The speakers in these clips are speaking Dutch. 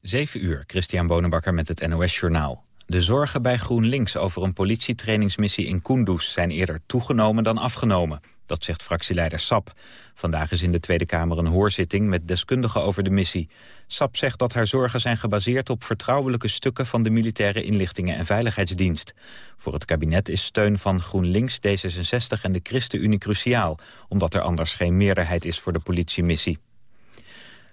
7 uur, Christian Bonenbakker met het NOS Journaal. De zorgen bij GroenLinks over een politietrainingsmissie in Kunduz... zijn eerder toegenomen dan afgenomen. Dat zegt fractieleider Sap. Vandaag is in de Tweede Kamer een hoorzitting met deskundigen over de missie. Sap zegt dat haar zorgen zijn gebaseerd op vertrouwelijke stukken... van de Militaire Inlichtingen en Veiligheidsdienst. Voor het kabinet is steun van GroenLinks, D66 en de ChristenUnie cruciaal... omdat er anders geen meerderheid is voor de politiemissie.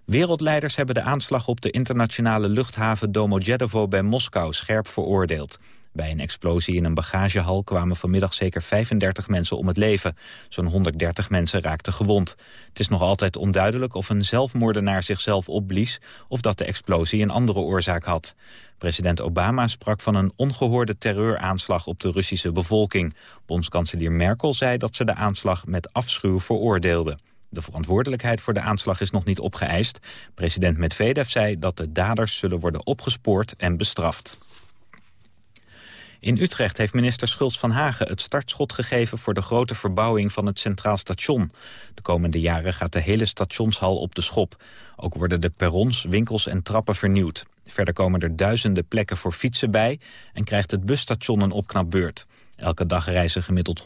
Wereldleiders hebben de aanslag op de internationale luchthaven Domodedovo bij Moskou scherp veroordeeld. Bij een explosie in een bagagehal kwamen vanmiddag zeker 35 mensen om het leven. Zo'n 130 mensen raakten gewond. Het is nog altijd onduidelijk of een zelfmoordenaar zichzelf opblies... of dat de explosie een andere oorzaak had. President Obama sprak van een ongehoorde terreuraanslag op de Russische bevolking. Bondskanselier Merkel zei dat ze de aanslag met afschuw veroordeelde. De verantwoordelijkheid voor de aanslag is nog niet opgeëist. President Medvedev zei dat de daders zullen worden opgespoord en bestraft. In Utrecht heeft minister Schultz van Hagen het startschot gegeven voor de grote verbouwing van het Centraal Station. De komende jaren gaat de hele stationshal op de schop. Ook worden de perrons, winkels en trappen vernieuwd. Verder komen er duizenden plekken voor fietsen bij en krijgt het busstation een opknapbeurt. Elke dag reizen gemiddeld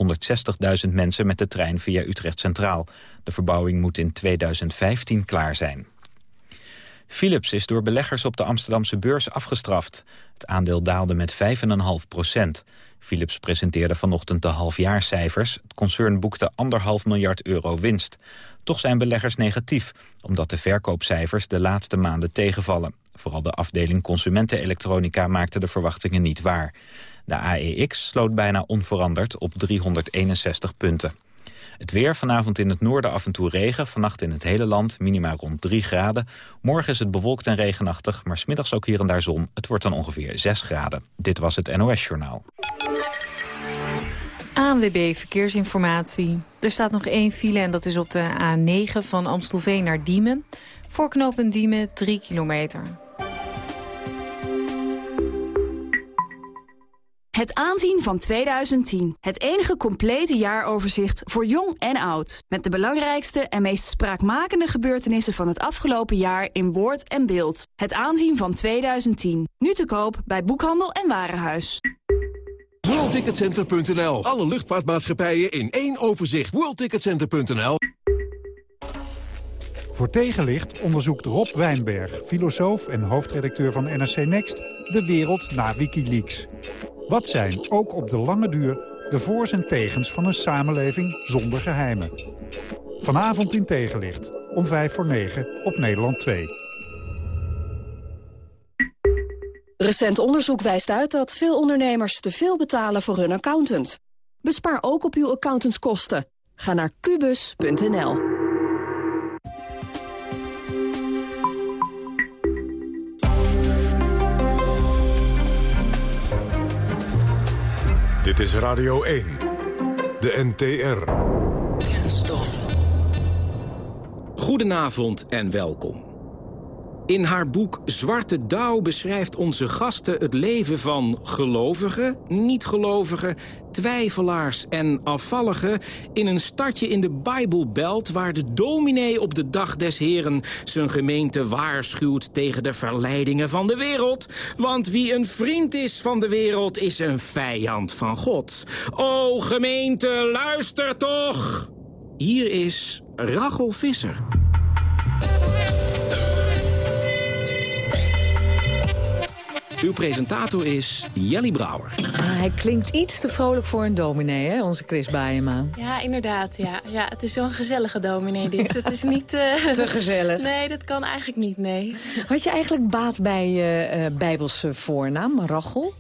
160.000 mensen met de trein via Utrecht Centraal. De verbouwing moet in 2015 klaar zijn. Philips is door beleggers op de Amsterdamse beurs afgestraft. Het aandeel daalde met 5,5 procent. Philips presenteerde vanochtend de halfjaarcijfers. Het concern boekte anderhalf miljard euro winst. Toch zijn beleggers negatief, omdat de verkoopcijfers de laatste maanden tegenvallen. Vooral de afdeling consumentenelektronica maakte de verwachtingen niet waar. De AEX sloot bijna onveranderd op 361 punten. Het weer, vanavond in het noorden af en toe regen. Vannacht in het hele land, minima rond 3 graden. Morgen is het bewolkt en regenachtig, maar smiddags ook hier en daar zon. Het wordt dan ongeveer 6 graden. Dit was het NOS Journaal. ANWB Verkeersinformatie. Er staat nog één file en dat is op de A9 van Amstelveen naar Diemen. Voor knopen Diemen 3 kilometer. Het aanzien van 2010. Het enige complete jaaroverzicht voor jong en oud. Met de belangrijkste en meest spraakmakende gebeurtenissen van het afgelopen jaar in woord en beeld. Het aanzien van 2010. Nu te koop bij Boekhandel en Warenhuis. WorldTicketCenter.nl. Alle luchtvaartmaatschappijen in één overzicht. WorldTicketCenter.nl. Voor tegenlicht onderzoekt Rob Wijnberg, filosoof en hoofdredacteur van NRC Next... de wereld na Wikileaks. Wat zijn, ook op de lange duur, de voor's en tegens van een samenleving zonder geheimen? Vanavond in Tegenlicht, om 5 voor 9 op Nederland 2. Recent onderzoek wijst uit dat veel ondernemers te veel betalen voor hun accountant. Bespaar ook op uw accountantskosten. Ga naar kubus.nl. Dit is Radio 1, de NTR. Kenstof. Goedenavond en welkom. In haar boek Zwarte Dauw beschrijft onze gasten het leven van gelovigen, niet-gelovigen, twijfelaars en afvalligen in een stadje in de Bijbelbelt waar de dominee op de dag des heren zijn gemeente waarschuwt tegen de verleidingen van de wereld. Want wie een vriend is van de wereld is een vijand van God. O gemeente, luister toch! Hier is Rachel Visser. Uw presentator is Jelly Brouwer. Ah, hij klinkt iets te vrolijk voor een dominee, hè, onze Chris Baaema. Ja, inderdaad. Ja. Ja, het is zo'n gezellige dominee dit. Het is niet... Uh... Te gezellig. Nee, dat kan eigenlijk niet, nee. Had je eigenlijk baat bij uh, uh, Bijbelse voornaam, Rachel?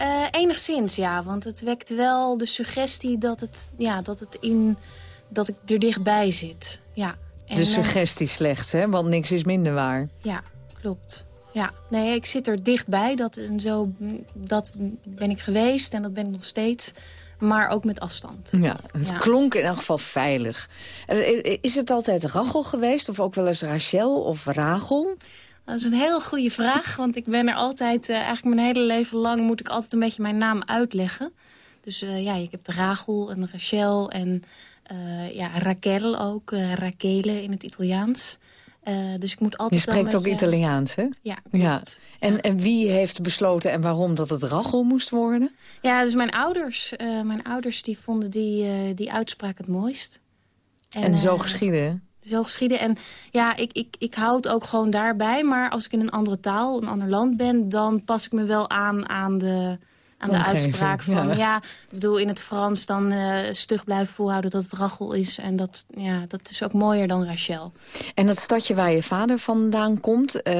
Uh, enigszins, ja. Want het wekt wel de suggestie dat, het, ja, dat, het in, dat ik er dichtbij zit. Ja. En, de suggestie slechts, hè? Want niks is minder waar. Ja, klopt. Ja, nee, ik zit er dichtbij. Dat, en zo, dat ben ik geweest en dat ben ik nog steeds. Maar ook met afstand. Ja, het klonk in elk geval veilig. Eh, is het altijd Rachel geweest? Of ook wel eens Rachel of Rachel? Dat is een heel goede vraag. Want ik ben er altijd, uh, eigenlijk mijn hele leven lang... moet ik altijd een beetje mijn naam uitleggen. Dus uh, ja, ik heb de Rachel en Rachel en ja, Raquel ook. Rachele in het Italiaans. Dus ik moet altijd Je spreekt ook Italiaans, hè? Ja, ja. En, en wie heeft besloten en waarom dat het Rachel moest worden? Ja, dus mijn ouders. mijn ouders die vonden die, die uitspraak het mooist. En, en zo geschieden, Zo geschieden. En ja, ik, ik, ik hou het ook gewoon daarbij. Maar als ik in een andere taal, een ander land ben... dan pas ik me wel aan aan de aan de uitspraak van... Ja. ik bedoel, in het Frans dan uh, stug blijven volhouden dat het Rachel is. En dat, ja, dat is ook mooier dan Rachel. En dat stadje waar je vader vandaan komt... Uh,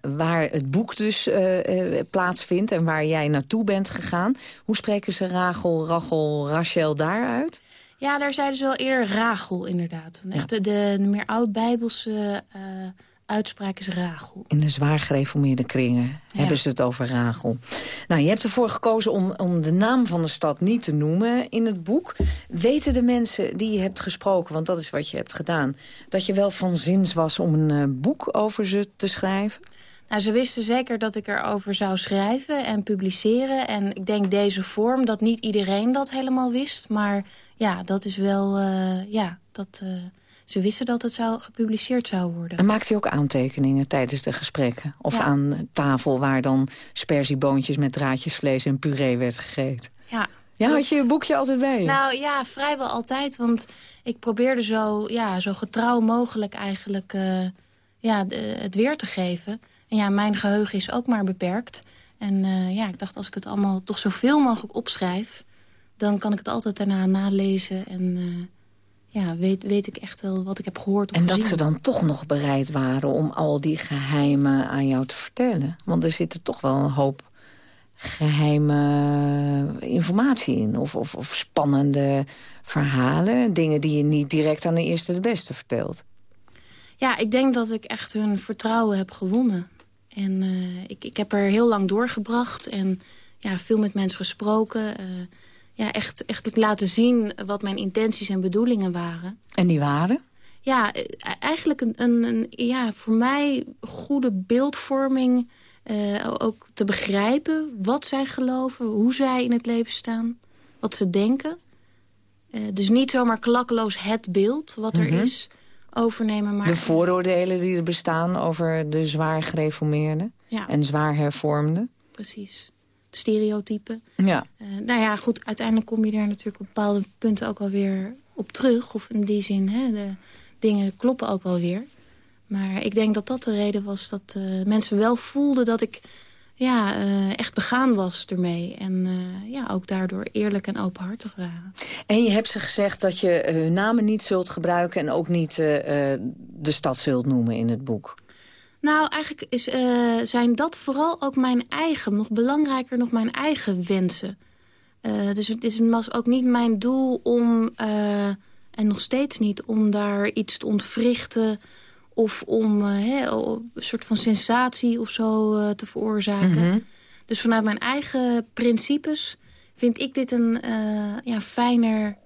waar het boek dus uh, plaatsvindt en waar jij naartoe bent gegaan... hoe spreken ze Rachel, Rachel, Rachel daaruit? Ja, daar zeiden ze wel eerder Rachel, inderdaad. Echt de, de, meer oud-Bijbelse uitspraak is Rachel. In de zwaar gereformeerde kringen hebben ze het over Rachel. Nou, je hebt ervoor gekozen om, om de naam van de stad niet te noemen in het boek. Weten de mensen die je hebt gesproken, want dat is wat je hebt gedaan... dat je wel van zins was om een uh, boek over ze te schrijven? Nou, ze wisten zeker dat ik erover zou schrijven en publiceren. En ik denk deze vorm, dat niet iedereen dat helemaal wist. Maar ja, dat is wel... Uh, ja, dat... Uh, ze wisten dat het zou, gepubliceerd zou worden. En maakte hij ook aantekeningen tijdens de gesprekken? Of aan tafel waar dan sperzieboontjes met draadjesvlees en puree werd gegeten? Ja, ja, had je je boekje altijd bij je? Nou ja, vrijwel altijd. Want ik probeerde zo, ja, zo getrouw mogelijk eigenlijk uh, ja, het weer te geven. En ja, mijn geheugen is ook maar beperkt. En uh, ja, ik dacht als ik het allemaal toch zoveel mogelijk opschrijf... dan kan ik het altijd daarna nalezen en... Uh, ja, weet, weet ik echt wel wat ik heb gehoord. en dat ze dan toch nog bereid waren om al die geheimen aan jou te vertellen. Want er zit er toch wel een hoop geheime informatie in. Of, of, of spannende verhalen. Dingen die je niet direct aan de eerste de beste vertelt. Ja, ik denk dat ik echt hun vertrouwen heb gewonnen. En uh, ik, ik heb er heel lang doorgebracht. En ja, veel met mensen gesproken. Uh, ja, echt, echt laten zien wat mijn intenties en bedoelingen waren. En die waren? Ja, e-, eigenlijk een, een, een ja, voor mij goede beeldvorming. Uh, ook te begrijpen wat zij geloven, hoe zij in het leven staan, wat ze denken. Uh, dus niet zomaar klakkeloos het beeld wat er mhm. is overnemen. Maar de vooroordelen die er bestaan over de zwaar gereformeerden ja. en zwaar hervormden. Precies stereotypen. Ja. Uh, nou ja, goed, uiteindelijk kom je daar natuurlijk op bepaalde punten ook wel weer op terug. Of in die zin, hè, de dingen kloppen ook wel weer. Maar ik denk dat dat de reden was dat uh, mensen wel voelden dat ik ja, uh, echt begaan was ermee. En ja, ook daardoor eerlijk en openhartig waren. En je hebt ze gezegd dat je hun namen niet zult gebruiken... en ook niet de stad zult noemen in het boek. Nou, eigenlijk is, uh, zijn dat vooral ook mijn eigen, nog belangrijker, nog mijn eigen wensen. Uh, dus het was ook niet mijn doel om, uh, en nog steeds niet, om daar iets te ontwrichten... of om een soort van sensatie of zo te veroorzaken. Mm Dus vanuit mijn eigen principes vind ik dit een ja, fijner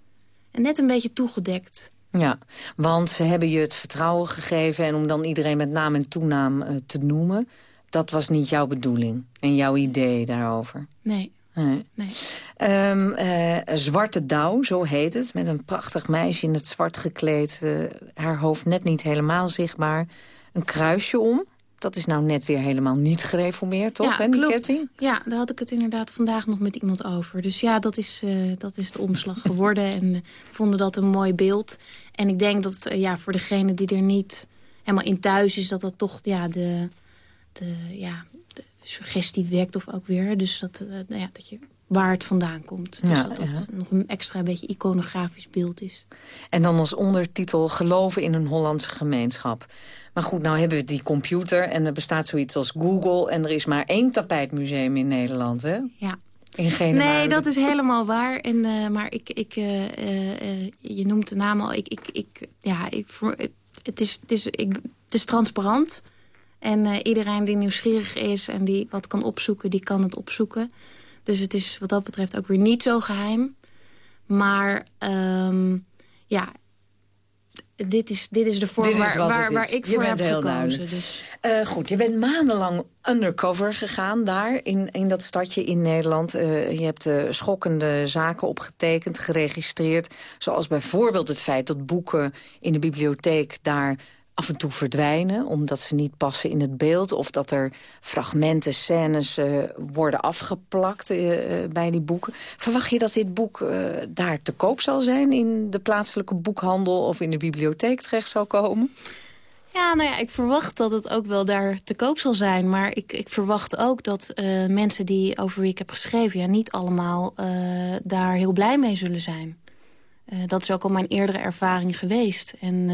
en net een beetje toegedekt ja, want ze hebben je het vertrouwen gegeven... en om dan iedereen met naam en toenaam uh, te noemen... dat was niet jouw bedoeling en jouw idee daarover. Nee. nee. nee. Um, uh, Zwarte Douw, zo heet het, met een prachtig meisje in het zwart gekleed. Uh, haar hoofd net niet helemaal zichtbaar. Een kruisje om. Dat is nou net weer helemaal niet gereformeerd, toch? Ja, klopt. Ketting? Ja, daar had ik het inderdaad vandaag nog met iemand over. Dus ja, dat is, uh, dat is de omslag geworden. en uh, vonden dat een mooi beeld. En ik denk dat uh, ja, voor degene die er niet helemaal in thuis is... dat dat toch ja, de, de, ja, de suggestie wekt of ook weer. Dus dat, nou ja, dat je waar het vandaan komt. Dus ja, dat dat nog een extra beetje iconografisch beeld is. En dan als ondertitel geloven in een Hollandse gemeenschap. Maar goed, nou hebben we die computer en er bestaat zoiets als Google... en er is maar één tapijtmuseum in Nederland, hè? Ja. In geen nee, dat is helemaal waar. En, uh, maar ik, ik, uh, uh, je noemt de naam al. Ik, ik, ik, ja, ik, voor, het, is, het, is, ik, het is transparant. En iedereen die nieuwsgierig is en die wat kan opzoeken, die kan het opzoeken. Dus het is wat dat betreft ook weer niet zo geheim. Maar um, ja, dit is, dit is de vorm waar, waar, waar, ik voor heb gekozen. Dus. Uh, goed, je bent maandenlang undercover gegaan daar in, in dat stadje in Nederland. Uh, je hebt uh, schokkende zaken opgetekend, geregistreerd. Zoals bijvoorbeeld het feit dat boeken in de bibliotheek daar af en toe verdwijnen... omdat ze niet passen in het beeld... of dat er fragmenten, scènes uh, worden afgeplakt uh, bij die boeken. Verwacht je dat dit boek daar te koop zal zijn... in de plaatselijke boekhandel of in de bibliotheek terecht zal komen? Ja, nou ja, ik verwacht dat het ook wel daar te koop zal zijn. Maar ik, ik verwacht ook dat mensen die over wie ik heb geschreven... Ja, niet allemaal daar heel blij mee zullen zijn. Dat is ook al mijn eerdere ervaring geweest. En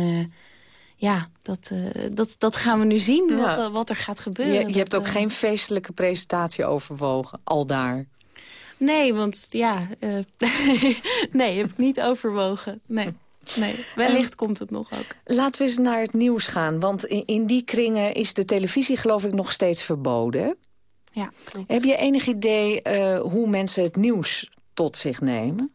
ja, dat, dat, dat gaan we nu zien, ja. wat, wat er gaat gebeuren. Je, je dat, hebt ook geen feestelijke presentatie overwogen, al daar? Nee, want ja... nee, heb ik niet overwogen, nee. Nee, wellicht komt het nog ook. Laten we eens naar het nieuws gaan. Want in, in, die kringen is de televisie geloof ik nog steeds verboden. Ja, klopt. Heb je enig idee hoe mensen het nieuws tot zich nemen?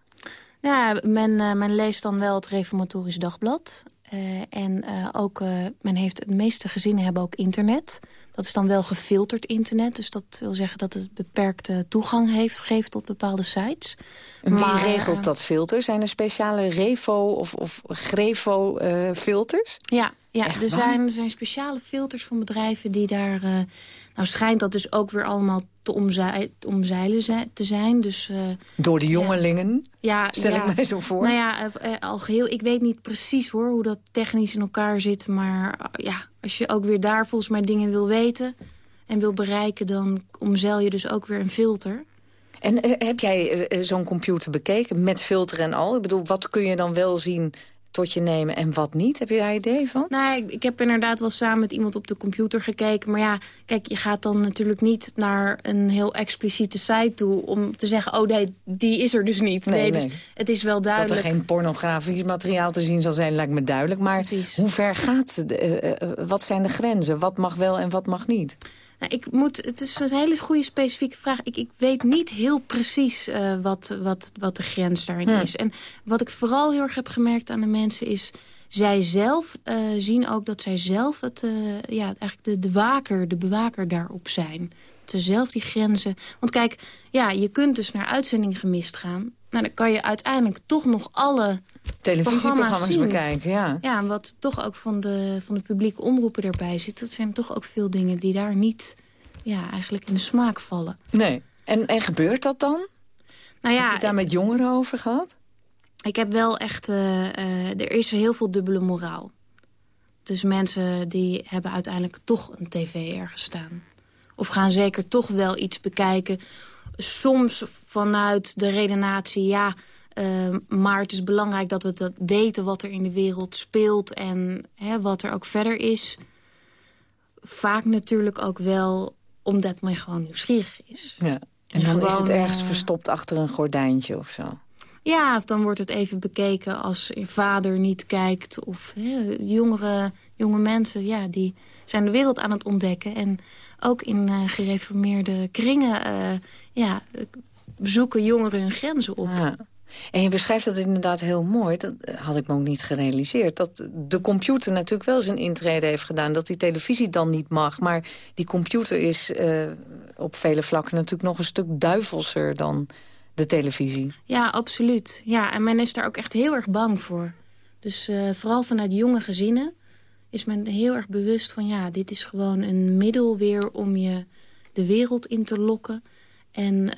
Ja, men, men leest dan wel het Reformatorisch Dagblad. Uh, en ook, men heeft, de meeste gezinnen hebben ook internet. Dat is dan wel gefilterd internet. Dus dat wil zeggen dat het beperkte toegang heeft, geeft tot bepaalde sites. En wie maar, regelt dat filter? Zijn er speciale Revo of, of Grevo-filters? Uh, ja, ja er, zijn, er zijn speciale filters van bedrijven die daar... Uh, nou schijnt dat dus ook weer allemaal te, omzei omzeilen te zijn. Dus, uh, Door de jongelingen, ja, stel ja, ik mij zo voor. Nou ja, al geheel, ik weet niet precies hoor hoe dat technisch in elkaar zit. Maar ja, als je ook weer daar volgens mij dingen wil weten en wil bereiken... dan omzeil je dus ook weer een filter. En heb jij zo'n computer bekeken met filter en al? Ik bedoel, wat kun je dan wel zien tot je nemen en wat niet? Heb je daar idee van? Nou, ik, ik, heb inderdaad wel samen met iemand op de computer gekeken. Maar ja, kijk, je gaat dan natuurlijk niet naar een heel expliciete site toe... om te zeggen, oh nee, die is er dus niet. Nee, nee, nee. Dus het is wel duidelijk. Dat er geen pornografisch materiaal te zien zal zijn, lijkt me duidelijk. Maar Precies. hoe ver gaat de, uh, uh, wat zijn de grenzen? Wat mag wel en wat mag niet? Nou, ik moet, het is een hele goede specifieke vraag. Ik, ik weet niet heel precies uh, wat, wat, wat de grens daarin Hm. is. En wat ik vooral heel erg heb gemerkt aan de mensen is... zij zelf uh, zien ook dat zij zelf het, uh, ja, eigenlijk de, de waker, de bewaker daarop zijn. Dat ze zelf die grenzen... Want kijk, ja, je kunt dus naar uitzending gemist gaan. Nou, dan kan je uiteindelijk toch nog alle Televisieprogramma's bekijken, ja. Ja, en wat toch ook van de, van de publieke omroepen erbij zit... dat zijn toch ook veel dingen die daar niet ja, eigenlijk in de smaak vallen. Nee. En, en gebeurt dat dan? Nou ja, heb je het daar met jongeren over gehad? Ik heb wel echt... Uh, uh, er is heel veel dubbele moraal. Dus mensen die hebben uiteindelijk toch een tv ergens staan. Of gaan zeker toch wel iets bekijken. Soms vanuit de redenatie... ja, maar het is belangrijk dat we te weten wat er in de wereld speelt... en hè, wat er ook verder is. Vaak natuurlijk ook wel omdat men gewoon nieuwsgierig is. Ja. En, en dan gewoon, is het ergens uh, verstopt achter een gordijntje of zo. Ja, of dan wordt het even bekeken als je vader niet kijkt. Of hè, jongere, jonge mensen, ja, die zijn de wereld aan het ontdekken. En ook in uh, gereformeerde kringen uh, ja, zoeken jongeren hun grenzen op. Ja. En je beschrijft dat inderdaad heel mooi. Dat had ik me ook niet gerealiseerd. Dat de computer natuurlijk wel zijn intrede heeft gedaan. Dat die televisie dan niet mag. Maar die computer is uh, op vele vlakken natuurlijk nog een stuk duivelser dan de televisie. Ja, absoluut. Ja, en men is daar ook echt heel erg bang voor. Dus uh, vooral vanuit jonge gezinnen is men heel erg bewust van... ja, dit is gewoon een middel weer om je de wereld in te lokken. En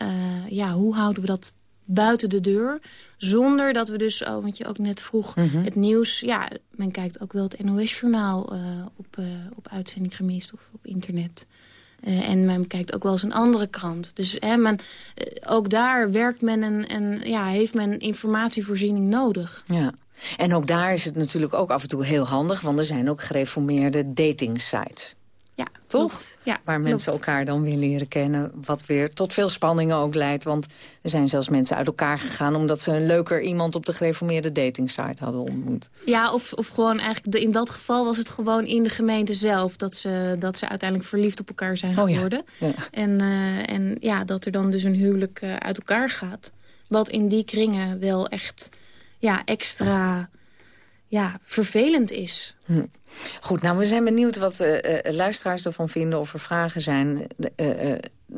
ja, hoe houden we dat buiten de deur. Zonder dat we dus, oh, want je ook net vroeg, mm -hmm. het nieuws... Ja, men kijkt ook wel het NOS-journaal uh, op, uh, op uitzending gemist of op internet. Uh, en men kijkt ook wel eens een andere krant. Dus hè, men, ook daar werkt men en, en ja, heeft men informatievoorziening nodig. Ja. En ook daar is het natuurlijk ook af en toe heel handig... want er zijn ook gereformeerde datingsites. Ja, toch? Ja, Waar mensen elkaar dan weer leren kennen. Wat weer tot veel spanningen ook leidt. Want er zijn zelfs mensen uit elkaar gegaan... omdat ze een leuker iemand op de gereformeerde datingsite hadden ontmoet. Ja, of, of gewoon eigenlijk de, in dat geval was het gewoon in de gemeente zelf... dat ze, dat ze uiteindelijk verliefd op elkaar zijn Oh ja, geworden. ja. En, uh, en ja, dat er dan dus een huwelijk uh, uit elkaar gaat. Wat in die kringen wel echt ja, extra ja, vervelend is. Hm. Goed, nou, we zijn benieuwd wat uh, luisteraars ervan vinden... of er vragen zijn. Uh,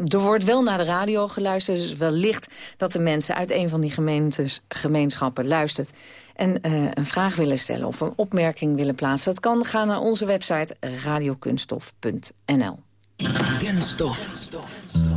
er wordt wel naar de radio geluisterd. Dus wellicht dat de mensen uit een van die gemeentes, gemeenschappen luistert... en uh, een vraag willen stellen of een opmerking willen plaatsen. Dat kan, ga naar onze website radiokunstof.nl. Kunststof.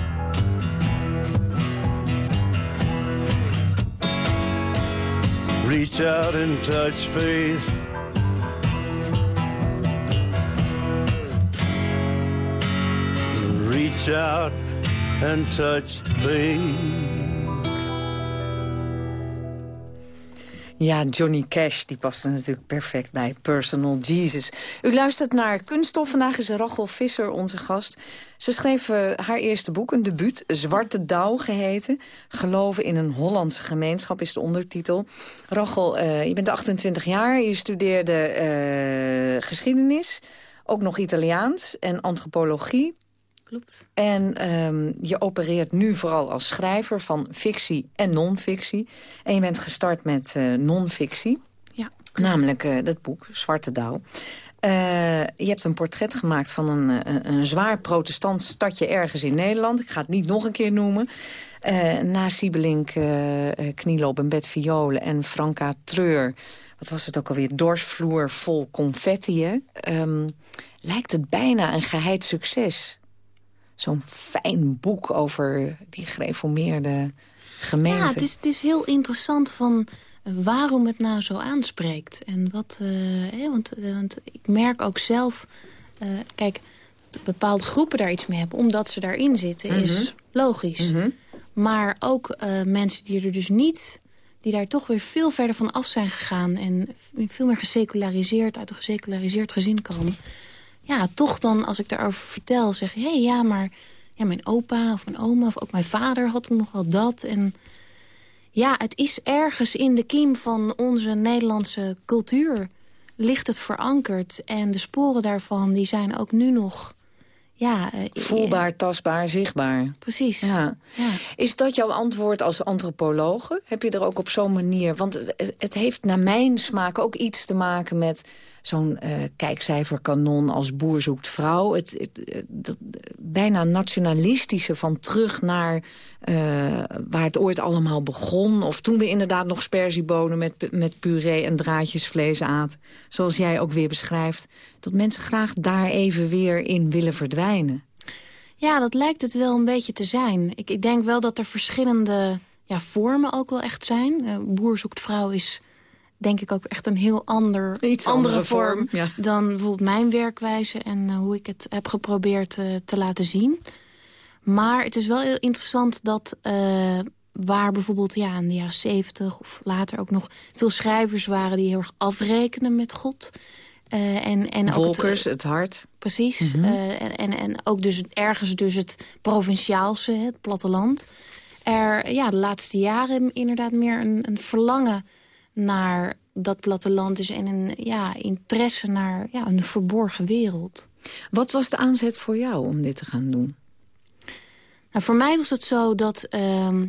Reach out and touch faith. reach out and touch Ja, Johnny Cash, die past natuurlijk perfect bij Personal Jesus. U luistert naar Kunststof. Vandaag is Rachel Visser onze gast. Ze schreef uh, haar eerste boek, een debuut, Zwarte Dauw geheten. Geloven in een Hollandse gemeenschap is de ondertitel. Rachel, uh, je bent 28 jaar, je studeerde uh, geschiedenis... ook nog Italiaans en antropologie klopt. En um, je opereert nu vooral als schrijver van fictie en non-fictie. En je bent gestart met uh, non-fictie. Ja. Namelijk uh, dat boek, Zwarte Dauw. Uh, je hebt een portret gemaakt van een, een, een, zwaar protestant stadje ergens in Nederland. Ik ga het niet nog een keer noemen. Uh, na Siebelink, uh, Knieloop en Bed Violen en Franka Treur. Wat was het ook alweer? Dorsvloer vol confetti. Um, lijkt het bijna een geheid succes zo'n fijn boek over die gereformeerde gemeente. Ja, het is, het is heel interessant van waarom het nou zo aanspreekt. En wat, uh, want, uh, want ik merk ook zelf... Uh, kijk, dat bepaalde groepen daar iets mee hebben... omdat ze daarin zitten, mm -hmm. is logisch. Mm -hmm. Maar ook mensen die er dus niet... die daar toch weer veel verder van af zijn gegaan... en veel meer geseculariseerd, uit een geseculariseerd gezin komen ja, toch dan als ik daarover vertel, zeg hé, hey, ja, maar ja, mijn opa of mijn oma of ook mijn vader had toen nog wel dat. En Ja, het is ergens in de kiem van onze Nederlandse cultuur. Ligt het verankerd. En de sporen daarvan die zijn ook nu nog... Ja, uh, Voelbaar, tastbaar, zichtbaar. Precies. Ja. Ja. Is dat jouw antwoord als antropologe? Heb je er ook op zo'n manier... Want het, het heeft naar mijn smaak ook iets te maken met zo'n uh, kijkcijferkanon als boer zoekt vrouw. Het, dat, bijna nationalistische van terug naar uh, waar het ooit allemaal begon. Of toen we inderdaad nog sperziebonen met, met puree en draadjesvlees aten. Zoals jij ook weer beschrijft. Dat mensen graag daar even weer in willen verdwijnen. Ja, dat lijkt het wel een beetje te zijn. Ik, ik denk wel dat er verschillende ja, vormen ook wel echt zijn. Boer zoekt vrouw is denk ik ook echt een heel ander, Iets andere, andere vorm, vorm, ja. dan bijvoorbeeld mijn werkwijze en uh, hoe ik het heb geprobeerd uh, te laten zien. Maar het is wel heel interessant dat uh, waar bijvoorbeeld ja, in de jaren zeventig of later ook nog veel schrijvers waren die heel erg afrekenen met God. en, en Volkers, ook het, het, hart. Precies. Mm -hmm. en, en, en ook dus ergens dus het provinciaalse, het platteland. Er ja, de laatste jaren inderdaad meer een, een verlangen naar dat platteland is en een ja, interesse naar ja, een verborgen wereld. Wat was de aanzet voor jou om dit te gaan doen? Nou, voor mij was het zo dat... Uh,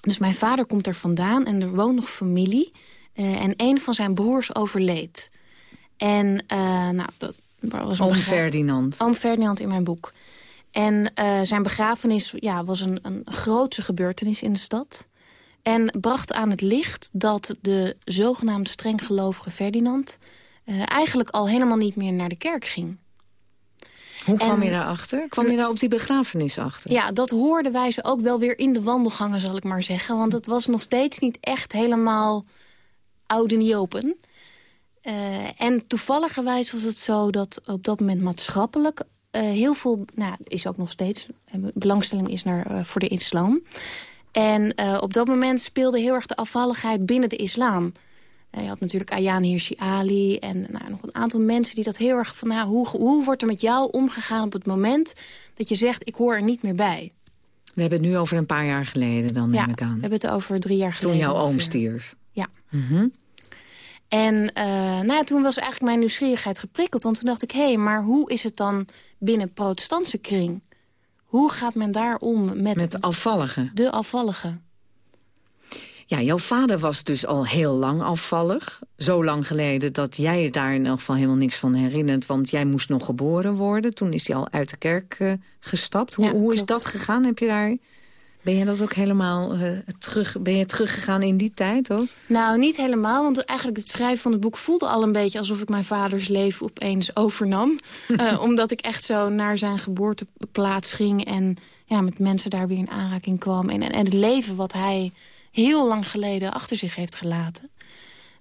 dus mijn vader komt er vandaan en er woont nog familie. Uh, en een van zijn broers overleed. En uh, nou, dat was Oom Ferdinand. Oom Ferdinand in mijn boek. En uh, zijn begrafenis ja, was een, een grootse gebeurtenis in de stad. En bracht aan het licht dat de zogenaamd strenggelovige Ferdinand... Uh, eigenlijk al helemaal niet meer naar de kerk ging. Hoe kwam je daarachter? Kwam je daar op die begrafenis achter? Ja, dat hoorden wij ze ook wel weer in de wandelgangen, zal ik maar zeggen. Want het was nog steeds niet echt helemaal oud en open. Uh, en toevalligerwijs was het zo dat op dat moment maatschappelijk... Uh, heel veel, nou, is ook nog steeds, belangstelling is naar, voor de islam... En uh, op dat moment speelde heel erg de afvalligheid binnen de islam. Uh, je had natuurlijk Ayaan Hirsi Ali en nou, nog een aantal mensen die dat heel erg van... Nou, hoe, hoe wordt er met jou omgegaan op het moment dat je zegt... ik hoor er niet meer bij? We hebben het nu over een paar jaar geleden, dan ja, neem ik aan. we hebben het over drie jaar geleden. Toen jouw oom stierf. Ja. Mm -hmm. En uh, nou ja, toen was eigenlijk mijn nieuwsgierigheid geprikkeld. Want toen dacht ik, hé, hey, maar hoe is het dan binnen protestantse kring? Hoe gaat men daar om met, met afvalligen? De afvalligen. Ja, jouw vader was dus al heel lang afvallig. Zo lang geleden dat jij daar in elk geval helemaal niks van herinnert. Want jij moest nog geboren worden. Toen is hij al uit de kerk uh, gestapt. Hoe, ja, hoe is dat gegaan? Heb je daar... Ben je dat ook helemaal uh, terug, ben je teruggegaan in die tijd ook? Nou, niet helemaal, want eigenlijk het schrijven van het boek voelde al een beetje alsof ik mijn vaders leven opeens overnam. uh, omdat ik echt zo naar zijn geboorteplaats ging en ja, met mensen daar weer in aanraking kwam. En, en, en het leven wat hij heel lang geleden achter zich heeft gelaten.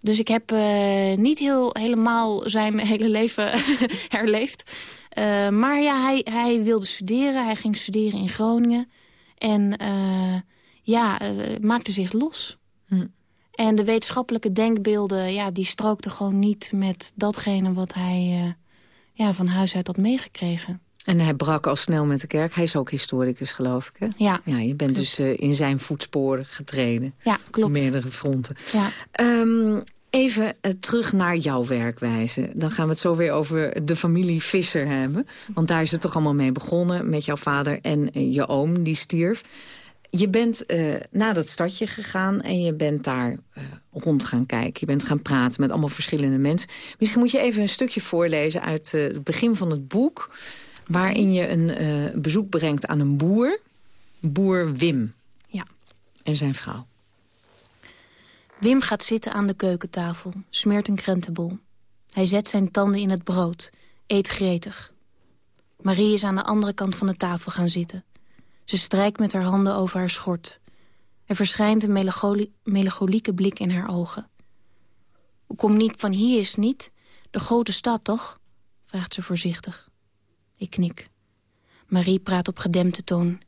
Dus ik heb uh, niet heel, helemaal zijn hele leven herleefd. Maar ja, hij, hij wilde studeren. Hij ging studeren in Groningen. En uh, ja, uh, maakte zich los. Hm. En de wetenschappelijke denkbeelden, ja, die strookten gewoon niet met datgene wat hij uh, ja, van huis uit had meegekregen. En hij brak al snel met de kerk. Hij is ook historicus, geloof ik, hè? Ja. ja je bent klopt. dus uh, in zijn voetsporen getreden. Ja, klopt. Op meerdere fronten. Ja. Um, Even uh, terug naar jouw werkwijze. Dan gaan we het zo weer over de familie Visser hebben. Want daar is het toch allemaal mee begonnen. Met jouw vader en uh, je oom, die stierf. Je bent uh, naar dat stadje gegaan en je bent daar rond gaan kijken. Je bent gaan praten met allemaal verschillende mensen. Misschien moet je even een stukje voorlezen uit het begin van het boek... waarin je een bezoek brengt aan een boer. Boer Wim. Ja. En zijn vrouw. Wim gaat zitten aan de keukentafel, smeert een krentenbol. Hij zet zijn tanden in het brood, eet gretig. Marie is aan de andere kant van de tafel gaan zitten. Ze strijkt met haar handen over haar schort. Er verschijnt een melancholie melancholieke blik in haar ogen. U komt niet van hier is niet? De grote stad, toch? vraagt ze voorzichtig. Ik knik. Marie praat op gedempte toon.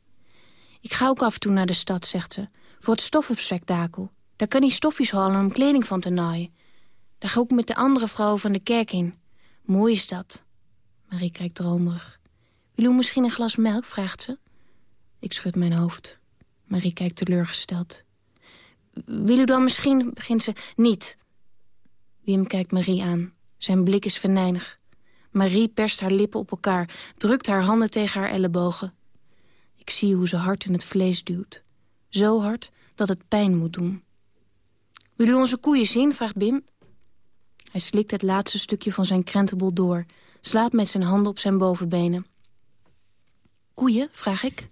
Ik ga ook af en toe naar de stad, zegt ze, voor het stoffenspektakel. Daar kan hij stofjes halen om kleding van te naaien. Daar ga ik met de andere vrouwen van de kerk in. Mooi is dat. Marie kijkt dromerig. Wil u misschien een glas melk, vraagt ze. Ik schud mijn hoofd. Marie kijkt teleurgesteld. wil u dan misschien, begint ze, niet. Wim kijkt Marie aan. Zijn blik is venijnig. Marie perst haar lippen op elkaar, drukt haar handen tegen haar ellebogen. Ik zie hoe ze hard in het vlees duwt. Zo hard dat het pijn moet doen. Wil u onze koeien zien, vraagt Bim. Hij slikt het laatste stukje van zijn krentenbol door... slaapt met zijn handen op zijn bovenbenen. Koeien, vraag ik.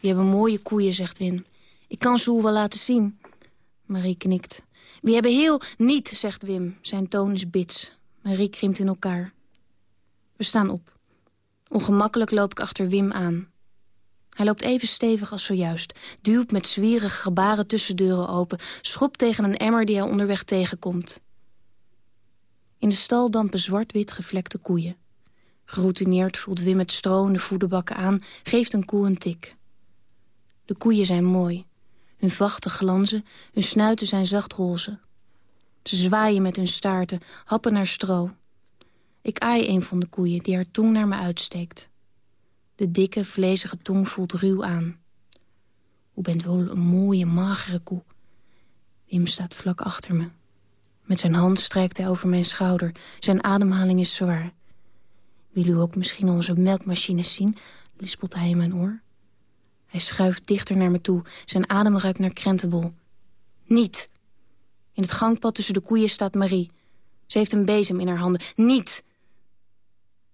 Je hebben mooie koeien, zegt Wim. Ik kan ze wel laten zien. Marie knikt. We hebben heel niet, zegt Wim. Zijn toon is bits. Marie krimpt in elkaar. We staan op. Ongemakkelijk loop ik achter Wim aan. Hij loopt even stevig als zojuist. Duwt met zwierige gebaren tussendeuren open. Schopt tegen een emmer die hij onderweg tegenkomt. In de stal dampen zwart-wit gevlekte koeien. Geroutineerd voelt Wim het de voederbakken aan... geeft een koe een tik. De koeien zijn mooi. Hun vachten glanzen, hun snuiten zijn zacht roze. Ze zwaaien met hun staarten, happen naar stro. Ik aai een van de koeien die haar tong naar me uitsteekt. De dikke, vlezige tong voelt ruw aan. Hoe bent wel een mooie, magere koe. Wim staat vlak achter me. Met zijn hand strijkt hij over mijn schouder. Zijn ademhaling is zwaar. Wil u ook misschien onze melkmachines zien? lispelt hij in mijn oor. Hij schuift dichter naar me toe. Zijn adem ruikt naar krentenbol. Niet! In het gangpad tussen de koeien staat Marie. Ze heeft een bezem in haar handen. Niet!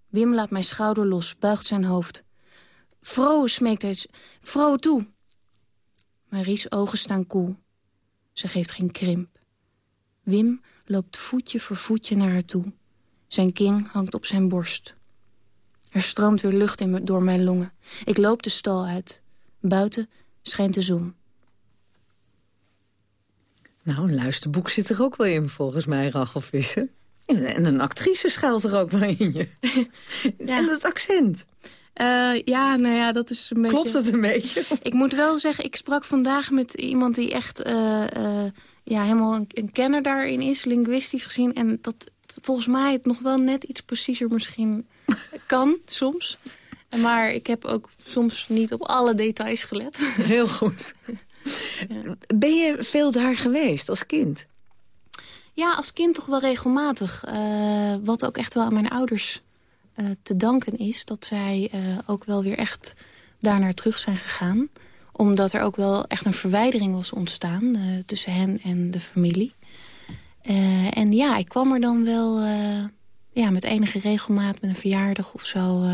Wim laat mijn schouder los, buigt zijn hoofd. Vrouw, smeekt hij. Vrouw, toe! Marie's ogen staan koel. Ze geeft geen krimp. Wim loopt voetje voor voetje naar haar toe. Zijn king hangt op zijn borst. Er stroomt weer lucht in me, door mijn longen. Ik loop de stal uit. Buiten schijnt de zon. Nou, een luisterboek zit er ook wel in, volgens mij, Rachel Visser. En een actrice schuilt er ook wel in je. ja. En het accent. Uh, ja, nou ja, dat is een beetje... Klopt het een beetje? Ik moet wel zeggen, ik sprak vandaag met iemand die echt uh, uh, ja, helemaal een, een, kenner daarin is, linguistisch gezien. En dat volgens mij het nog wel net iets preciezer misschien kan, soms. Maar ik heb ook soms niet op alle details gelet. Heel goed. Ja. Ben je veel daar geweest als kind? Ja, als kind toch wel regelmatig. Wat ook echt wel aan mijn ouders te danken is. Dat zij uh, ook wel weer echt daar naar terug zijn gegaan. Omdat er ook wel echt een verwijdering was ontstaan tussen hen en de familie. en ja, ik kwam er dan wel ja, met enige regelmaat met een verjaardag of zo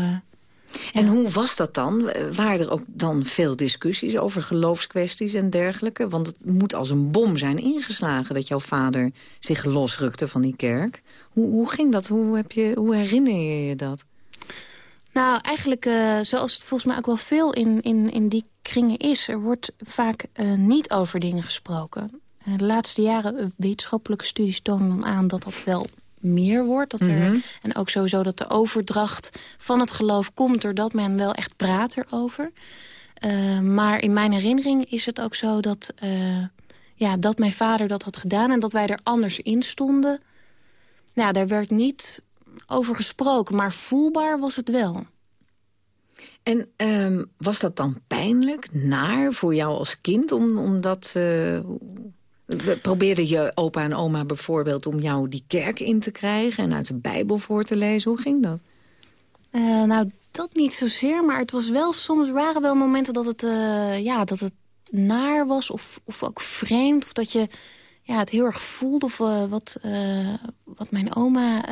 en hoe was dat dan? Waren er ook dan veel discussies over geloofskwesties en dergelijke? Want het moet als een bom zijn ingeslagen dat jouw vader zich losrukte van die kerk. Hoe, hoe ging dat? Hoe, heb je, hoe herinner je je dat? Nou, eigenlijk uh, zoals het volgens mij ook wel veel in, in, in die kringen is. Er wordt vaak uh, niet over dingen gesproken. Uh, de laatste jaren wetenschappelijke studies tonen aan dat dat wel meer wordt. Dat er, mhm. En ook sowieso dat de overdracht van het geloof komt... doordat men wel echt praat erover. Uh, maar in mijn herinnering is het ook zo dat, uh, ja, dat mijn vader dat had gedaan... en dat wij er anders in stonden. Nou, daar werd niet over gesproken, maar voelbaar was het wel. En um, was dat dan pijnlijk, naar voor jou als kind... om, om dat, uh, Probeerde je opa en oma bijvoorbeeld om jou die kerk in te krijgen... en uit de Bijbel voor te lezen? Hoe ging dat? Uh, nou, dat niet zozeer, maar het was wel soms waren wel momenten dat het, uh, ja, dat het naar was of, of ook vreemd. Of dat je ja, het heel erg voelde. Of uh, wat, wat mijn oma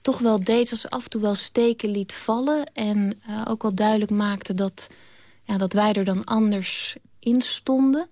toch wel deed, was af en toe wel steken liet vallen. En ook wel duidelijk maakte dat, ja, dat wij er dan anders in stonden.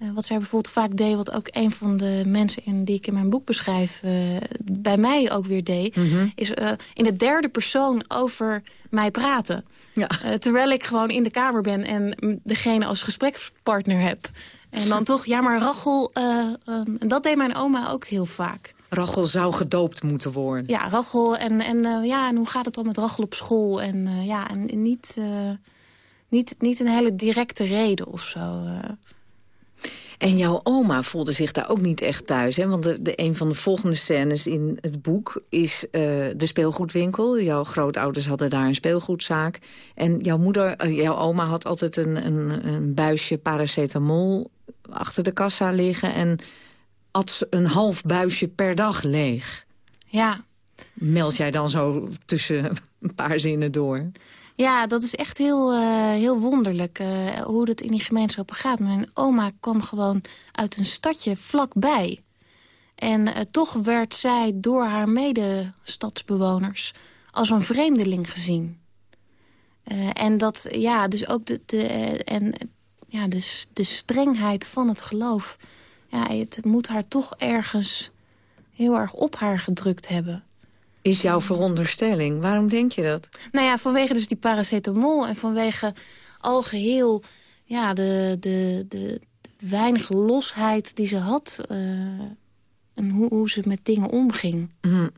Eh, wat zij bijvoorbeeld vaak deed, wat ook een van de mensen in, die ik in mijn boek beschrijf... Uh, bij mij ook weer deed, mhm. is uh, in de derde persoon over mij praten. Ja. terwijl ik gewoon in de kamer ben en degene als gesprekspartner heb. En dan toch, ja maar Rachel, en dat deed mijn oma ook heel vaak. Rachel zou gedoopt moeten worden. Ja, Rachel. En, en, ja, en hoe gaat het dan met Rachel op school? En, ja, en niet, niet, niet een hele directe reden of zo. En jouw oma voelde zich daar ook niet echt thuis. Hè? Want de, de, een van de volgende scènes in het boek is uh, de speelgoedwinkel. Jouw grootouders hadden daar een speelgoedzaak. En jouw moeder, uh, jouw oma had altijd een, een, een buisje paracetamol achter de kassa liggen... en at een half buisje per dag leeg. Ja. Meld jij dan zo tussen een paar zinnen door? Ja, dat is echt heel, uh, heel wonderlijk uh, hoe dat in die gemeenschappen gaat. Mijn oma kwam gewoon uit een stadje vlakbij. En uh, toch werd zij door haar medestadsbewoners als een vreemdeling gezien. en dat, ja, dus ook de, de, en, ja, de, de strengheid van het geloof... Ja, het moet haar toch ergens heel erg op haar gedrukt hebben is jouw veronderstelling. Waarom denk je dat? Nou ja, vanwege dus die paracetamol en vanwege algeheel ja, de, de, de, weinige losheid die ze had. Uh, en hoe, hoe ze met dingen omging. Mm.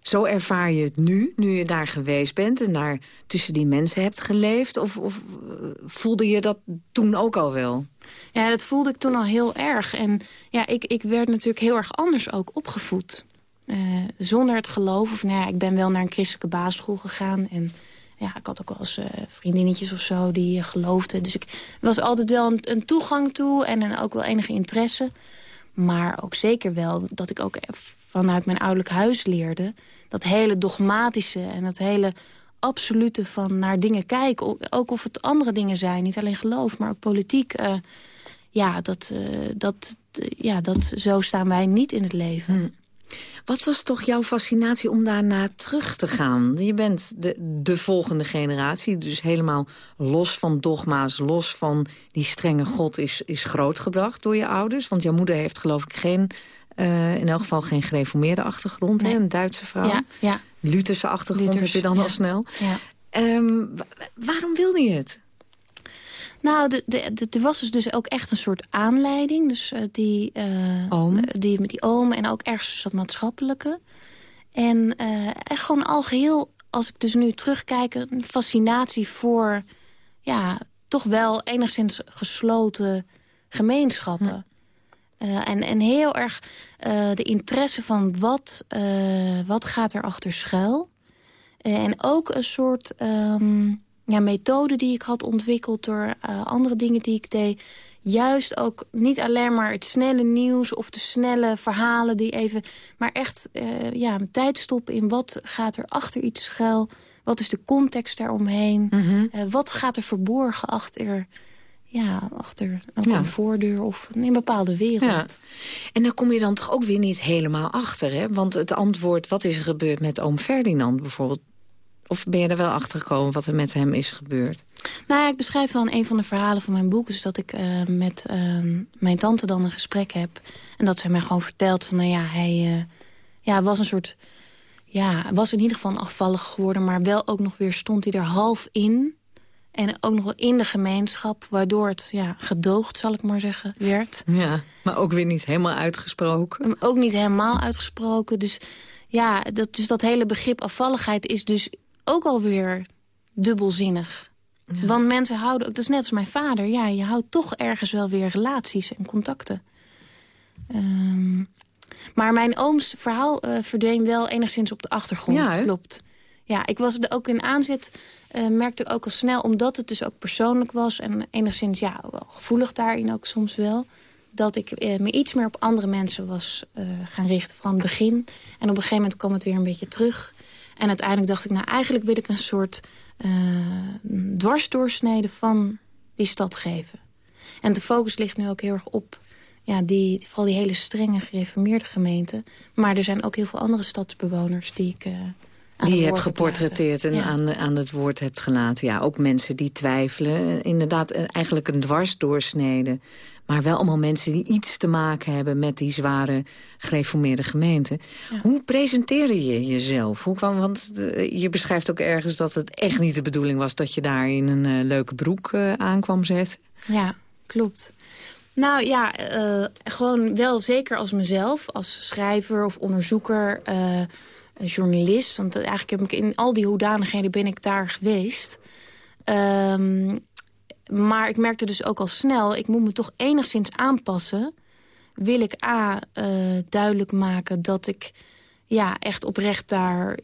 Zo ervaar je het nu, nu je daar geweest bent... en daar tussen die mensen hebt geleefd? Of, of eh, voelde je dat toen ook al wel? Ja, dat voelde ik toen al heel erg. En ja, ik, ik werd natuurlijk heel erg anders ook opgevoed. Uh, zonder het geloof. Of, nou ja, ik ben wel naar een christelijke basisschool gegaan. En ja, ik had ook wel eens uh, vriendinnetjes of zo die uh, geloofden. Dus ik was altijd wel een, een toegang toe en ook wel enige interesse. Maar ook zeker wel dat ik ook vanuit mijn ouderlijk huis leerde... dat hele dogmatische en dat hele absolute van naar dingen kijken. Ook of het andere dingen zijn. Niet alleen geloof, maar ook politiek. ja, dat, dat, ja, dat, zo staan wij niet in het leven. Hmm. Wat was toch jouw fascinatie om daarna terug te gaan? Je bent de, de volgende generatie, dus helemaal los van dogma's... los van die strenge God is, is grootgebracht door je ouders. Want jouw moeder heeft geloof ik geen... Uh, in elk geval geen gereformeerde achtergrond, hè? een Duitse vrouw. Ja, ja. Lutherse achtergrond heb je dan al snel. Ja. Um, waarom wilde je het? Nou, de, de, er was dus, dus ook echt een soort aanleiding. Dus uh, die, uh, oom. die, met die oom en ook ergens dus dat maatschappelijke. En uh, echt gewoon al geheel, als ik dus nu terugkijk... een fascinatie voor, ja, toch wel enigszins gesloten gemeenschappen. en, en heel erg de interesse van wat, wat gaat er achter schuil. en ook een soort... Um, ja, methode die ik had ontwikkeld door uh, andere dingen die ik deed. Juist ook niet alleen maar het snelle nieuws of de snelle verhalen die even... maar echt uh, ja, tijd stoppen in wat gaat er achter iets schuil. Wat is de context daaromheen? Mm uh, wat gaat er verborgen achter ja, achter een ja. voordeur of in een bepaalde wereld. Ja. En dan kom je dan toch ook weer niet helemaal achter, hè? Want het antwoord, wat is er gebeurd met oom Ferdinand bijvoorbeeld... Of ben je er wel achter gekomen wat er met hem is gebeurd? Nou ja, ik beschrijf wel in een van de verhalen van mijn boek... is dat ik uh, met uh, mijn tante dan een gesprek heb. En dat zij mij gewoon vertelt van... nou ja, hij uh, ja, was een soort... Ja, was in ieder geval afvallig geworden... maar wel ook nog weer stond hij er half in... En ook nog wel in de gemeenschap, waardoor het ja, gedoogd, zal ik maar zeggen, werd. Ja, maar ook weer niet helemaal uitgesproken. Ook niet helemaal uitgesproken. Dus ja, dat, dus dat hele begrip afvalligheid is dus ook alweer dubbelzinnig. Want mensen houden ook, dat is net als mijn vader... ja, je houdt toch ergens wel weer relaties en contacten. Ehm, maar mijn ooms verhaal uh, verdween wel enigszins op de achtergrond, ja, klopt. Ja, ik was er ook in aanzet, uh, merkte ook al snel... omdat het dus ook persoonlijk was en enigszins ja, wel gevoelig daarin ook soms wel... dat ik uh, me iets meer op andere mensen was gaan richten, van het begin. En op een gegeven moment kwam het weer een beetje terug... En uiteindelijk dacht ik, nou eigenlijk wil ik een soort uh, dwarsdoorsnede van die stad geven. En de focus ligt nu ook heel erg op ja, die, vooral die hele strenge gereformeerde gemeenten. Maar er zijn ook heel veel andere stadsbewoners die ik... Uh, die je hebt geportretteerd en aan, aan het woord hebt gelaten. Ja, ook mensen die twijfelen. Inderdaad, eigenlijk een dwarsdoorsnede maar wel allemaal mensen die iets te maken hebben... met die zware gereformeerde gemeente. Hoe presenteerde je jezelf? Hoe kwam, want eh, je beschrijft ook ergens dat het echt niet de bedoeling was... dat je daar in een uh, leuke broek uh, aankwam zetten. Ja, klopt. Nou ja, gewoon wel zeker als mezelf. Als schrijver of onderzoeker, journalist. Want eigenlijk heb ik in al die hoedanigheden ben ik daar geweest. Um, maar ik merkte dus ook al snel, ik moet me toch enigszins aanpassen. Wil ik A, uh, duidelijk maken dat ik ja, echt oprecht daar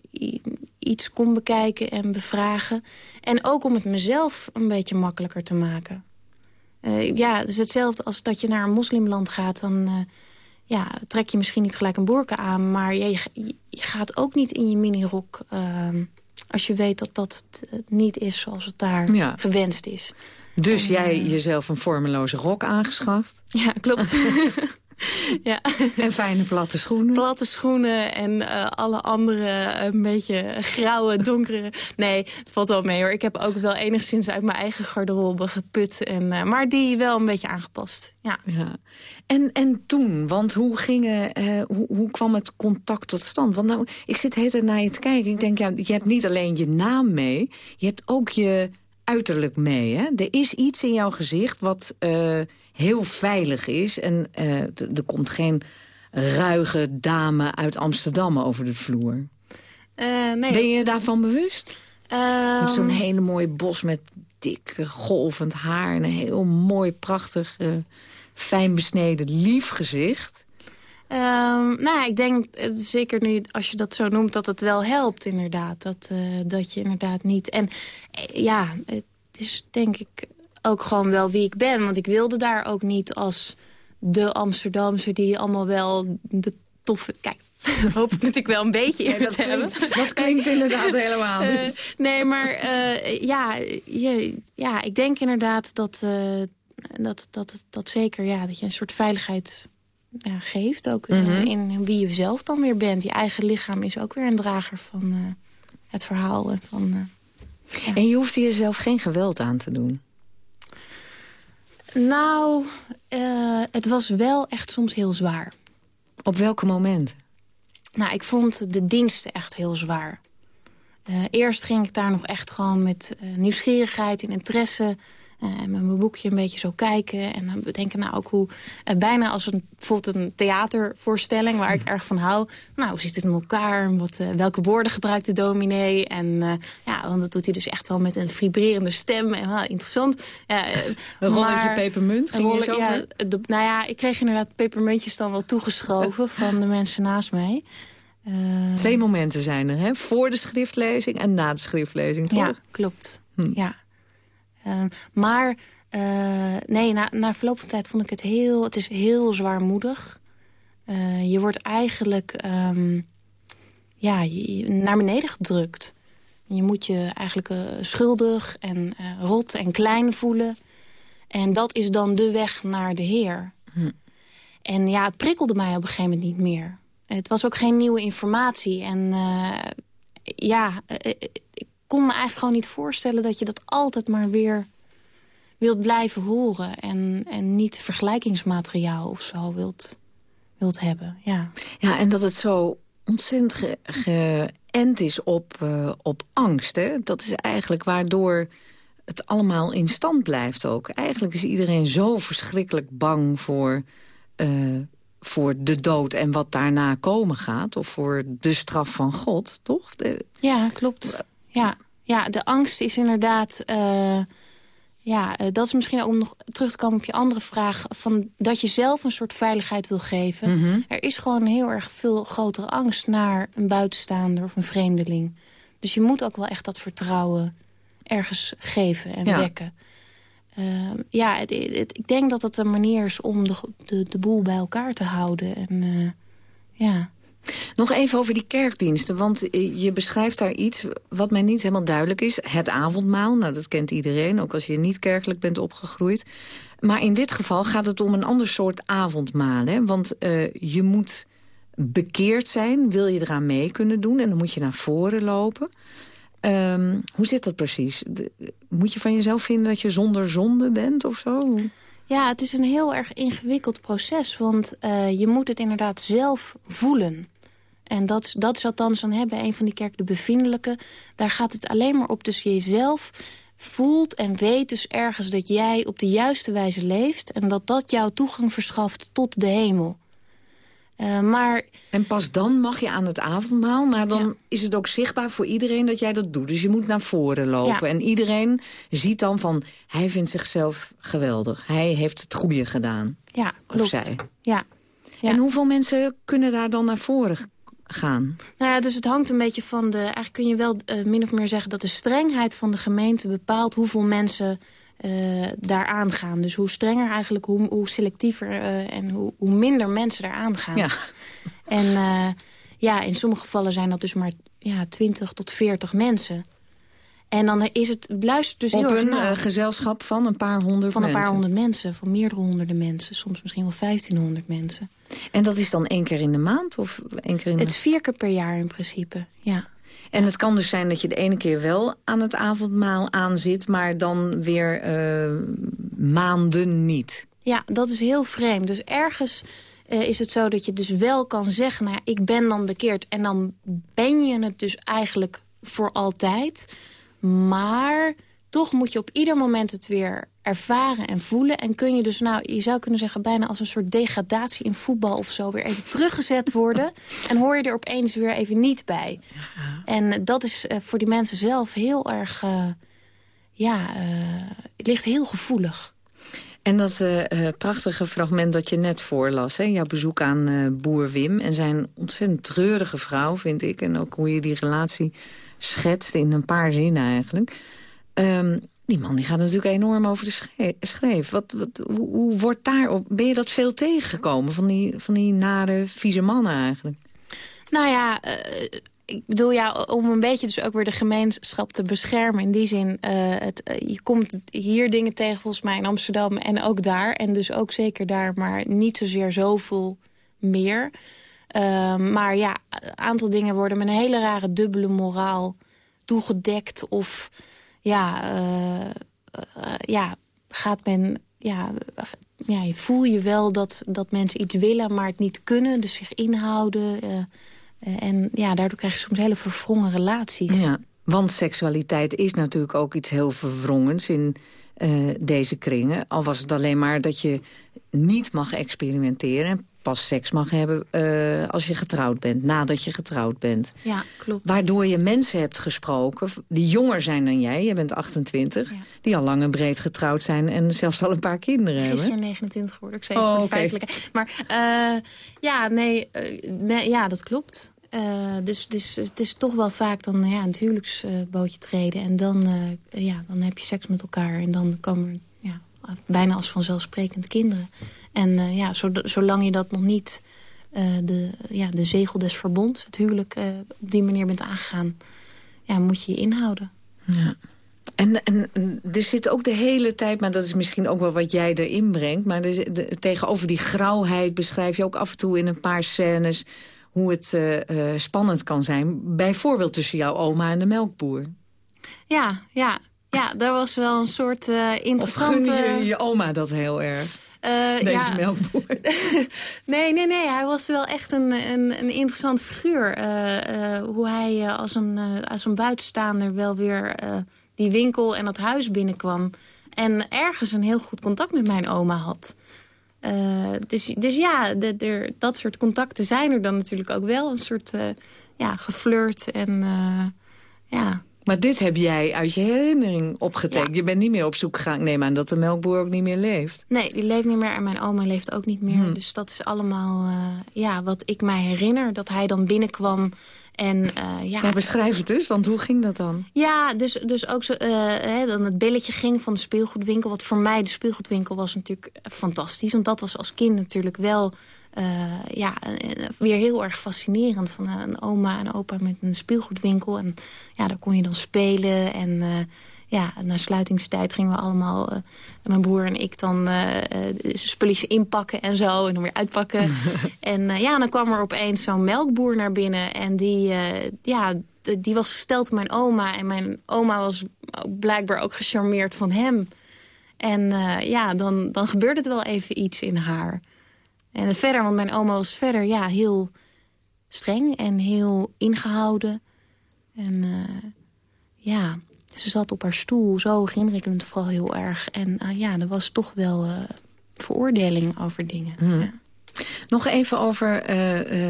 iets kon bekijken en bevragen. En ook om het mezelf een beetje makkelijker te maken. Uh, ja, het is hetzelfde als dat je naar een moslimland gaat. Dan uh, ja, trek je misschien niet gelijk een burka aan. Maar je, je, gaat ook niet in je minirok... Uh, als je weet dat dat niet is zoals het daar ja. gewenst is. Dus jij jezelf een vormeloze rok aangeschaft? Ja, klopt. ja. En fijne platte schoenen. Platte schoenen en uh, alle andere een beetje grauwe, donkere... Nee, het valt wel mee hoor. Ik heb ook wel enigszins uit mijn eigen garderobe geput. En, uh, maar die wel een beetje aangepast. Ja. ja. En, en toen? Want hoe, gingen, uh, hoe, hoe kwam het contact tot stand? Want nou, ik zit de hele tijd naar je te kijken. Ik denk, ja, je hebt niet alleen je naam mee. Je hebt ook je uiterlijk mee. Hè? Er is iets in jouw gezicht wat heel veilig is. En uh, er komt geen ruige dame uit Amsterdam over de vloer. Uh, nee. Ben je daarvan bewust? Um... Zo'n hele mooie bos met dik golvend haar... en een heel mooi, prachtig, uh, fijn besneden, lief gezicht... Um, nou, ik denk zeker nu, als je dat zo noemt, dat het wel helpt inderdaad. Dat, uh, dat je inderdaad niet... En ja, het is denk ik ook gewoon wel wie ik ben. Want ik wilde daar ook niet als de Amsterdamse die allemaal wel de toffe... Kijk, hoop ik natuurlijk wel een beetje in ja, dat klinkt, Dat klinkt inderdaad helemaal niet. Uh, nee, maar uh, ja, je, ja, ik denk inderdaad dat, uh, dat, dat, dat zeker ja, dat je een soort veiligheid ja, geeft. Ook mm -hmm. in wie je zelf dan weer bent. Je eigen lichaam is ook weer een drager van het verhaal. En, van, ja. en je hoeft jezelf geen geweld aan te doen. Nou, uh, het was wel echt soms heel zwaar. Op welke momenten? Nou, ik vond de diensten echt heel zwaar. Uh, eerst ging ik daar nog echt gewoon met uh, nieuwsgierigheid en interesse met mijn boekje een beetje zo kijken. En dan bedenken nou ook hoe, uh, bijna als een, bijvoorbeeld een theatervoorstelling waar ik erg van hou. Nou, hoe zit het in elkaar? Wat, uh, welke woorden gebruikt de dominee? En ja, want dat doet hij dus echt wel met een vibrerende stem. En wel interessant. een rolletje pepermunt? Ging ja, de, nou ja, ik kreeg inderdaad pepermuntjes dan wel toegeschoven van de mensen naast mij. Twee momenten zijn er, hè? Voor de schriftlezing en na de schriftlezing, toch? Ja, klopt. Hm. Ja. Uh, maar uh, nee, na, na verloop van tijd vond ik het heel... Het is heel zwaarmoedig. Uh, je wordt eigenlijk um, ja, je, naar beneden gedrukt. Je moet je eigenlijk uh, schuldig en rot en klein voelen. En dat is dan de weg naar de Heer. Hm. En ja, het prikkelde mij op een gegeven moment niet meer. Het was ook geen nieuwe informatie. En ja, kon me eigenlijk gewoon niet voorstellen... dat je dat altijd maar weer wilt blijven horen... en, en niet vergelijkingsmateriaal of zo wilt, wilt hebben. Ja. ja, en dat het zo ontzettend geënt is op, uh, op angst. Hè? Dat is eigenlijk waardoor het allemaal in stand blijft ook. Eigenlijk is iedereen zo verschrikkelijk bang voor... Uh, voor de dood en wat daarna komen gaat. Of voor de straf van God, toch? De... Ja, klopt. Ja, ja, de angst is inderdaad... Uh, ja, uh, dat is misschien ook om nog terug te komen op je andere vraag... Van dat je zelf een soort veiligheid wil geven. Mm -hmm. Er is gewoon heel erg veel grotere angst naar een buitenstaander of een vreemdeling. Dus je moet ook wel echt dat vertrouwen ergens geven en ja. wekken. Uh, ja, het, het, ik denk dat het een manier is om de, de, de boel bij elkaar te houden. En uh, ja... Nog even over die kerkdiensten, want eh, je beschrijft daar iets wat mij niet helemaal duidelijk is. Het avondmaal, nou dat kent iedereen, ook als je niet kerkelijk bent opgegroeid. Maar in dit geval gaat het om een ander soort avondmaal. Hè? Want uh, je moet bekeerd zijn, wil je eraan mee kunnen doen... en dan moet je naar voren lopen. Um, hoe zit dat precies? Moet je van jezelf vinden dat je zonder zonde bent of zo? Ja, het is een heel erg ingewikkeld proces. Want uh, je moet het inderdaad zelf voelen. En dat, dat is althans dan hebben een van die kerken, de bevindelijke. Daar gaat het alleen maar op dus jezelf voelt en weet dus ergens dat jij op de juiste wijze leeft... en dat dat jou toegang verschaft tot de hemel. Uh, maar... En pas dan mag je aan het avondmaal, maar dan ja. is het ook zichtbaar voor iedereen dat jij dat doet. Dus je moet naar voren lopen. Ja. En iedereen ziet dan van, hij vindt zichzelf geweldig. Hij heeft het goede gedaan. Ja, klopt. Of zij. Ja. ja. En hoeveel mensen kunnen daar dan naar voren gaan? Nou ja, dus het hangt een beetje van de... Eigenlijk kun je wel uh, min of meer zeggen dat de strengheid van de gemeente bepaalt... hoeveel mensen uh, daaraan gaan. Dus hoe strenger eigenlijk, hoe, hoe selectiever en hoe, hoe, minder mensen daaraan gaan. Ja. En ja, in sommige gevallen zijn dat dus maar ja, 20 tot 40 mensen. En dan is het, luistert dus Op heel een uh, gezelschap van een paar honderd Van een paar honderd mensen, van meerdere honderden mensen. Soms misschien wel 1500 mensen. En dat is dan één keer in de maand? Of één keer in Het is vier keer per jaar in principe, ja. En het kan dus zijn dat je de ene keer wel aan het avondmaal aanzit... maar dan weer uh, maanden niet. Ja, dat is heel vreemd. Dus ergens uh, is het zo dat je dus wel kan zeggen... nou ik ben dan bekeerd en dan ben je het dus eigenlijk voor altijd... Maar toch moet je op ieder moment het weer ervaren en voelen. En kun je dus, nou, je zou kunnen zeggen... bijna als een soort degradatie in voetbal of zo... weer even teruggezet worden. en hoor je er opeens weer even niet bij. En dat is uh, voor die mensen zelf heel erg... Uh, ja, uh, het ligt heel gevoelig. En dat prachtige fragment dat je net voorlas... Hè, jouw bezoek aan boer Wim... en zijn ontzettend treurige vrouw, vind ik... en ook hoe je die relatie schetst in een paar zinnen eigenlijk. Um, die man die gaat natuurlijk enorm over de schreef. Wat, wat, hoe, hoe, wordt daarop, ben je dat veel tegengekomen van die, van die nare, vieze mannen eigenlijk? Nou ja, uh, ik bedoel ja, om een beetje dus ook weer de gemeenschap te beschermen. In die zin, uh, het, uh, je komt hier dingen tegen volgens mij in Amsterdam en ook daar. En dus ook zeker daar, maar niet zozeer zoveel meer. Uh, maar ja, een aantal dingen worden met een hele rare dubbele moraal toegedekt. Of ja, uh, uh, ja gaat men... Ja, ja, voel je wel dat, dat mensen iets willen, maar het niet kunnen. Dus zich inhouden. Uh, en ja, daardoor krijg je soms hele verwrongen relaties. Ja, want seksualiteit is natuurlijk ook iets heel verwrongens in deze kringen. Al was het alleen maar dat je niet mag experimenteren pas seks mag hebben uh, als je getrouwd bent, nadat je getrouwd bent. Ja, klopt. Waardoor je mensen hebt gesproken die jonger zijn dan jij, je bent 28... Ja. die al lang en breed getrouwd zijn en zelfs al een paar kinderen Gisteren hebben. Gisteren 29 geworden, ik zeg oh, okay. Maar uh, ja, nee, uh, nee, ja, dat klopt. dus, dus het is toch wel vaak dan ja, een huwelijksbootje treden... en dan, ja, dan heb je seks met elkaar en dan komen er ja, bijna als vanzelfsprekend kinderen... En uh, ja, zolang je dat nog niet uh, de, ja, de zegel des verbonds, het huwelijk, uh, op die manier bent aangegaan, ja, moet je je inhouden. Ja. En, en er zit ook de hele tijd, maar dat is misschien ook wel wat jij erin brengt... maar de, tegenover die grauwheid beschrijf je ook af en toe in een paar scènes... hoe het spannend kan zijn, bijvoorbeeld tussen jouw oma en de melkboer. Ja, ja, ja, daar was wel een soort interessante... Of gun je je oma dat heel erg? Uh, Deze ja. melkboer. nee, nee, nee. Hij was wel echt een, een, een interessant figuur. Uh, uh, hoe hij als, een, als een buitenstaander wel weer die winkel en dat huis binnenkwam. En ergens een heel goed contact met mijn oma had. dus, dus ja, de, de, dat soort contacten zijn er dan natuurlijk ook wel. Een soort ja, geflirt en ja... Maar dit heb jij uit je herinnering opgetekend. Je bent niet meer op zoek gegaan. neem aan dat de melkboer ook niet meer leeft. Nee, die leeft niet meer en mijn oma leeft ook niet meer. Hmm. Dus dat is allemaal uh, ja, wat ik mij herinner. Dat hij dan binnenkwam en, uh, ja, ja, beschrijf het dus, want hoe ging dat dan? Ja, dus, dus ook zo, uh, hè, dan het belletje ging van de speelgoedwinkel. Wat voor mij de speelgoedwinkel was natuurlijk fantastisch. Want dat was als kind natuurlijk wel uh, ja, weer heel erg fascinerend. Van een oma en opa met een speelgoedwinkel. En ja, daar kon je dan spelen. En uh, ja, na sluitingstijd gingen we allemaal, uh, mijn broer en ik dan spulletjes inpakken en zo. En dan weer uitpakken. en ja, dan kwam er opeens zo'n melkboer naar binnen. En die, ja, die was gesteld op mijn oma. En mijn oma was blijkbaar ook gecharmeerd van hem. En ja, dan, dan gebeurde het wel even iets in haar. En verder, want mijn oma was verder ja, heel streng en heel ingehouden. En uh, ja, ze zat op haar stoel, zo ging het vooral heel erg. En uh, ja, er was toch wel uh, veroordeling over dingen. Hmm. Ja. Nog even over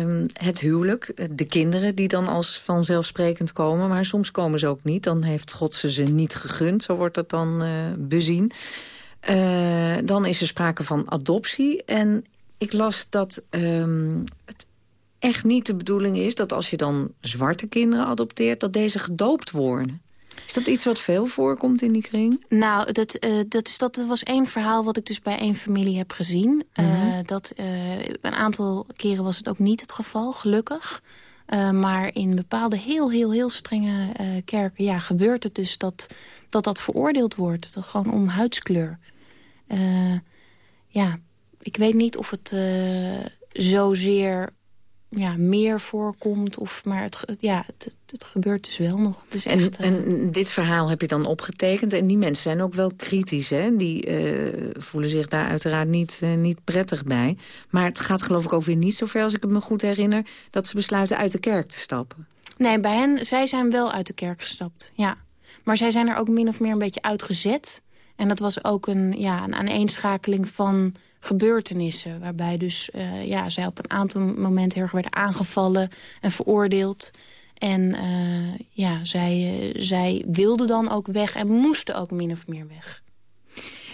um, het huwelijk. De kinderen die dan als vanzelfsprekend komen. Maar soms komen ze ook niet. Dan heeft God ze ze niet gegund. Zo wordt dat dan bezien. dan is er sprake van adoptie. En ik las dat um, het echt niet de bedoeling is... dat als je dan zwarte kinderen adopteert, dat deze gedoopt worden. Is dat iets wat veel voorkomt in die kring? Nou, dat, uh, dat, is, dat was één verhaal wat ik dus bij één familie heb gezien. Mm -hmm. dat, een aantal keren was het ook niet het geval, gelukkig. maar in bepaalde heel, heel, heel strenge kerken ja, gebeurt het dus dat, dat dat veroordeeld wordt. Dat gewoon om huidskleur. ja, weet niet of het zozeer ja, meer voorkomt. Of, maar het, ja, het, het gebeurt dus wel nog. Het is echt, en, en, dit verhaal heb je dan opgetekend. En die mensen zijn ook wel kritisch. Hè? Die uh, voelen zich daar uiteraard niet, uh, niet prettig bij. Maar het gaat geloof ik ook weer niet zover, als ik het me goed herinner... dat ze besluiten uit de kerk te stappen. Nee, bij hen, zij zijn wel uit de kerk gestapt, ja. Maar zij zijn er ook min of meer een beetje uitgezet. En dat was ook een, ja, een aaneenschakeling van gebeurtenissen. Waarbij dus uh, ja, zij op een aantal momenten heel erg werden aangevallen en veroordeeld. En uh, ja, zij, uh, zij wilden dan ook weg en moesten ook min of meer weg.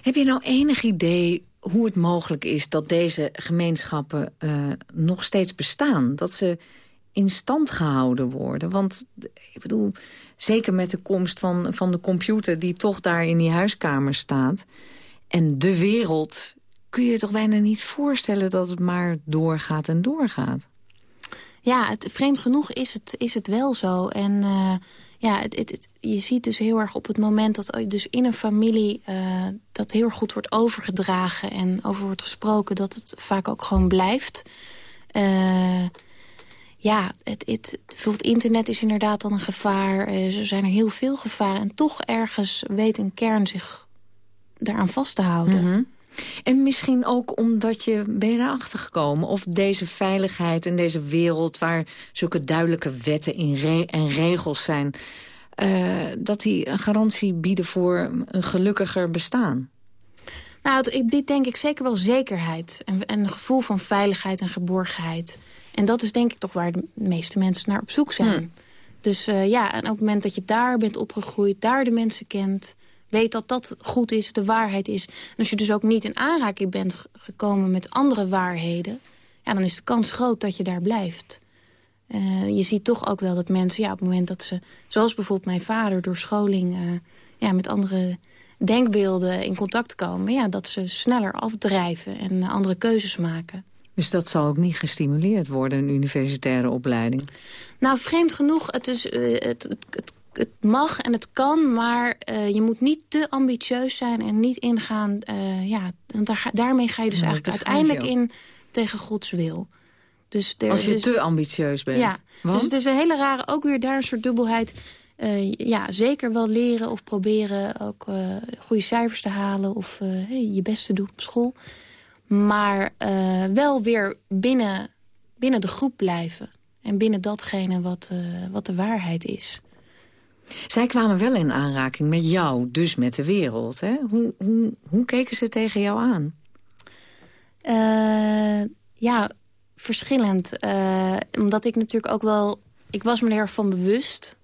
Heb je nou enig idee hoe het mogelijk is dat deze gemeenschappen nog steeds bestaan? Dat ze in stand gehouden worden? Want ik bedoel, zeker met de komst van, van de computer... die toch daar in die huiskamer staat... en de wereld kun je je toch bijna niet voorstellen dat het maar doorgaat en doorgaat. Ja, het, vreemd genoeg is het, is het wel zo. En uh, ja, het, het, je ziet dus heel erg op het moment dat dus in een familie... Uh, dat heel goed wordt overgedragen en over wordt gesproken... dat het vaak ook gewoon blijft. Uh, ja, het, het, bijvoorbeeld internet is inderdaad dan een gevaar. er zijn er heel veel gevaren. En toch ergens weet een kern zich daaraan vast te houden. Mm -hmm. En misschien ook omdat je ben je erachter gekomen... of deze veiligheid in deze wereld... waar zulke duidelijke wetten en regels zijn... Uh, dat die een garantie bieden voor een gelukkiger bestaan. Nou, het, biedt denk ik zeker wel zekerheid. En, en, een gevoel van veiligheid en geborgenheid. En dat is denk ik toch waar de meeste mensen naar op zoek zijn. Hmm. Dus uh, ja, en op het moment dat je daar bent opgegroeid... daar de mensen kent weet dat dat goed is, de waarheid is. En als je dus ook niet in aanraking bent gekomen met andere waarheden... Ja, dan is de kans groot dat je daar blijft. Uh, je ziet toch ook wel dat mensen, ja, op het moment dat ze... zoals bijvoorbeeld mijn vader door scholing uh, ja, met andere denkbeelden in contact komen... Ja, dat ze sneller afdrijven en uh, andere keuzes maken. Dus dat zal ook niet gestimuleerd worden, een universitaire opleiding? Nou, vreemd genoeg, het, is, het, het, het het mag en het kan, maar uh, je moet niet te ambitieus zijn en niet ingaan. Uh, ja, want daar, daarmee ga je dus eigenlijk uiteindelijk in tegen Gods wil. Dus er, Als je dus, te ambitieus bent. Ja, dus het is een hele rare, ook weer daar een soort dubbelheid. Uh, ja, zeker wel leren of proberen ook goede cijfers te halen... of hey, je best te doen op school. Maar wel weer binnen, binnen de groep blijven. En binnen datgene wat, wat de waarheid is. Zij kwamen wel in aanraking met jou, dus met de wereld. Hè? Hoe, hoe, hoe keken ze tegen jou aan? Uh, ja, verschillend. Uh, omdat ik natuurlijk ook wel... Ik was me er erg van bewust.